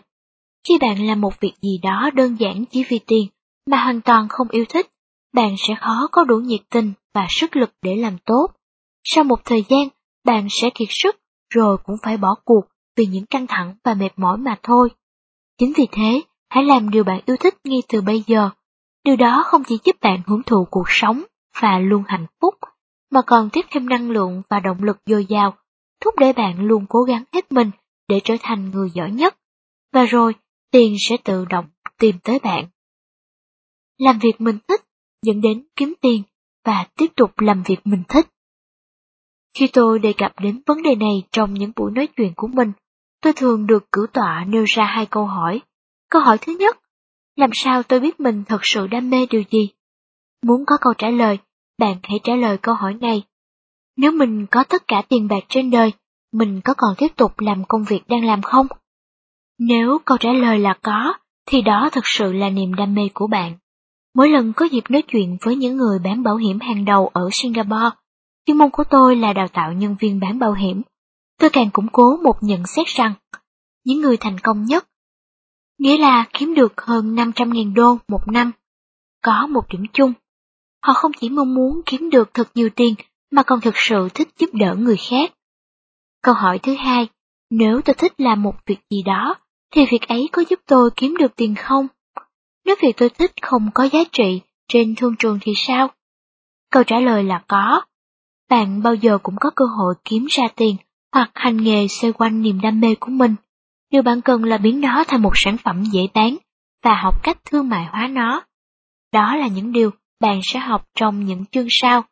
Khi bạn làm một việc gì đó đơn giản chỉ vì tiền mà hoàn toàn không yêu thích, bạn sẽ khó có đủ nhiệt tình và sức lực để làm tốt. Sau một thời gian, bạn sẽ kiệt sức rồi cũng phải bỏ cuộc vì những căng thẳng và mệt mỏi mà thôi. Chính vì thế, hãy làm điều bạn yêu thích ngay từ bây giờ. Điều đó không chỉ giúp bạn hưởng thụ cuộc sống và luôn hạnh phúc, mà còn tiếp thêm năng lượng và động lực dồi dào, thúc đẩy bạn luôn cố gắng hết mình để trở thành người giỏi nhất. Và rồi, tiền sẽ tự động tìm tới bạn. Làm việc mình thích dẫn đến kiếm tiền và tiếp tục làm việc mình thích. Khi tôi đề cập đến vấn đề này trong những buổi nói chuyện của mình, tôi thường được cử tọa nêu ra hai câu hỏi. Câu hỏi thứ nhất, làm sao tôi biết mình thật sự đam mê điều gì? Muốn có câu trả lời, bạn hãy trả lời câu hỏi này. Nếu mình có tất cả tiền bạc trên đời, mình có còn tiếp tục làm công việc đang làm không? Nếu câu trả lời là có, thì đó thực sự là niềm đam mê của bạn. Mỗi lần có dịp nói chuyện với những người bán bảo hiểm hàng đầu ở Singapore, chuyên môn của tôi là đào tạo nhân viên bán bảo hiểm, tôi càng củng cố một nhận xét rằng, những người thành công nhất, nghĩa là kiếm được hơn 500.000 đô một năm, có một điểm chung. Họ không chỉ mong muốn kiếm được thật nhiều tiền mà còn thực sự thích giúp đỡ người khác. Câu hỏi thứ hai, nếu tôi thích làm một việc gì đó, thì việc ấy có giúp tôi kiếm được tiền không? Nếu việc tôi thích không có giá trị trên thương trường thì sao? Câu trả lời là có. Bạn bao giờ cũng có cơ hội kiếm ra tiền hoặc hành nghề xoay quanh niềm đam mê của mình. Điều bạn cần là biến nó thành một sản phẩm dễ bán và học cách thương mại hóa nó. Đó là những điều bạn sẽ học trong những chương sau.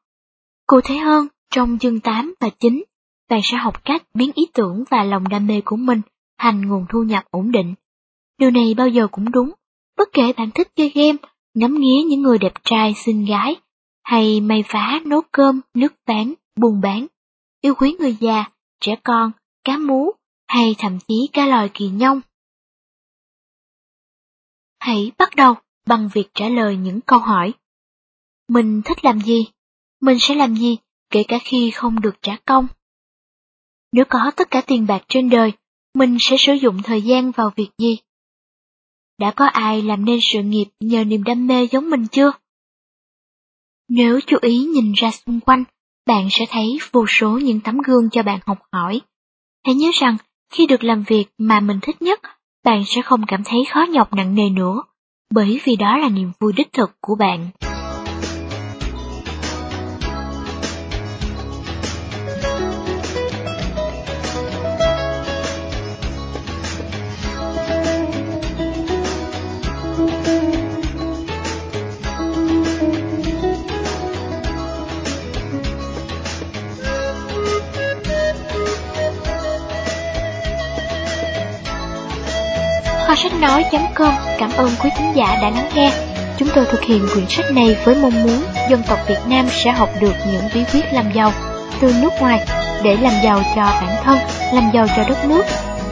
Cụ thể hơn, trong chương 8 và 9, bạn sẽ học cách biến ý tưởng và lòng đam mê của mình thành nguồn thu nhập ổn định. Điều này bao giờ cũng đúng, bất kể bạn thích chơi game, ngắm nghía những người đẹp trai xinh gái, hay may phá nấu cơm, nước bán, buôn bán, yêu quý người già, trẻ con, cá mú, hay thậm chí cá lòi kỳ nhông. Hãy bắt đầu bằng việc trả lời những câu hỏi. Mình thích làm gì? Mình sẽ làm gì kể cả khi không được trả công? Nếu có tất cả tiền bạc trên đời, mình sẽ sử dụng thời gian vào việc gì? Đã có ai làm nên sự nghiệp nhờ niềm đam mê giống mình chưa? Nếu chú ý nhìn ra xung quanh, bạn sẽ thấy vô số những tấm gương cho bạn học hỏi. Hãy nhớ rằng, khi được làm việc mà mình thích nhất, bạn sẽ không cảm thấy khó nhọc nặng nề nữa, bởi vì đó là niềm vui đích thực của bạn. nói.com cảm ơn quý thính giả đã lắng nghe. Chúng tôi thực hiện quyển sách này với mong muốn dân tộc Việt Nam sẽ học được những bí quyết làm giàu từ nước ngoài để làm giàu cho bản thân, làm giàu cho đất nước.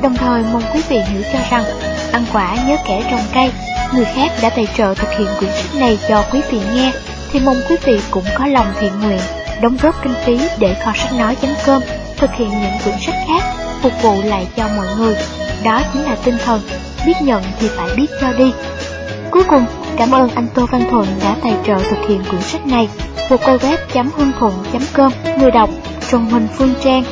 Đồng thời mong quý vị hiểu cho rằng ăn quả nhớ kẻ trồng cây, người khác đã tài trợ thực hiện quyển sách này cho quý vị nghe, thì mong quý vị cũng có lòng thiện nguyện, đóng góp kinh phí để kho sách nói.com thực hiện những quyển sách khác, phục vụ lại cho mọi người. Đó chính là tinh thần, biết nhận thì phải biết cho đi. Cuối cùng, cảm ơn anh Tô Văn Thuận đã tài trợ thực hiện quyển sách này. Một web.hương thuận.com Người đọc Trần Huỳnh Phương Trang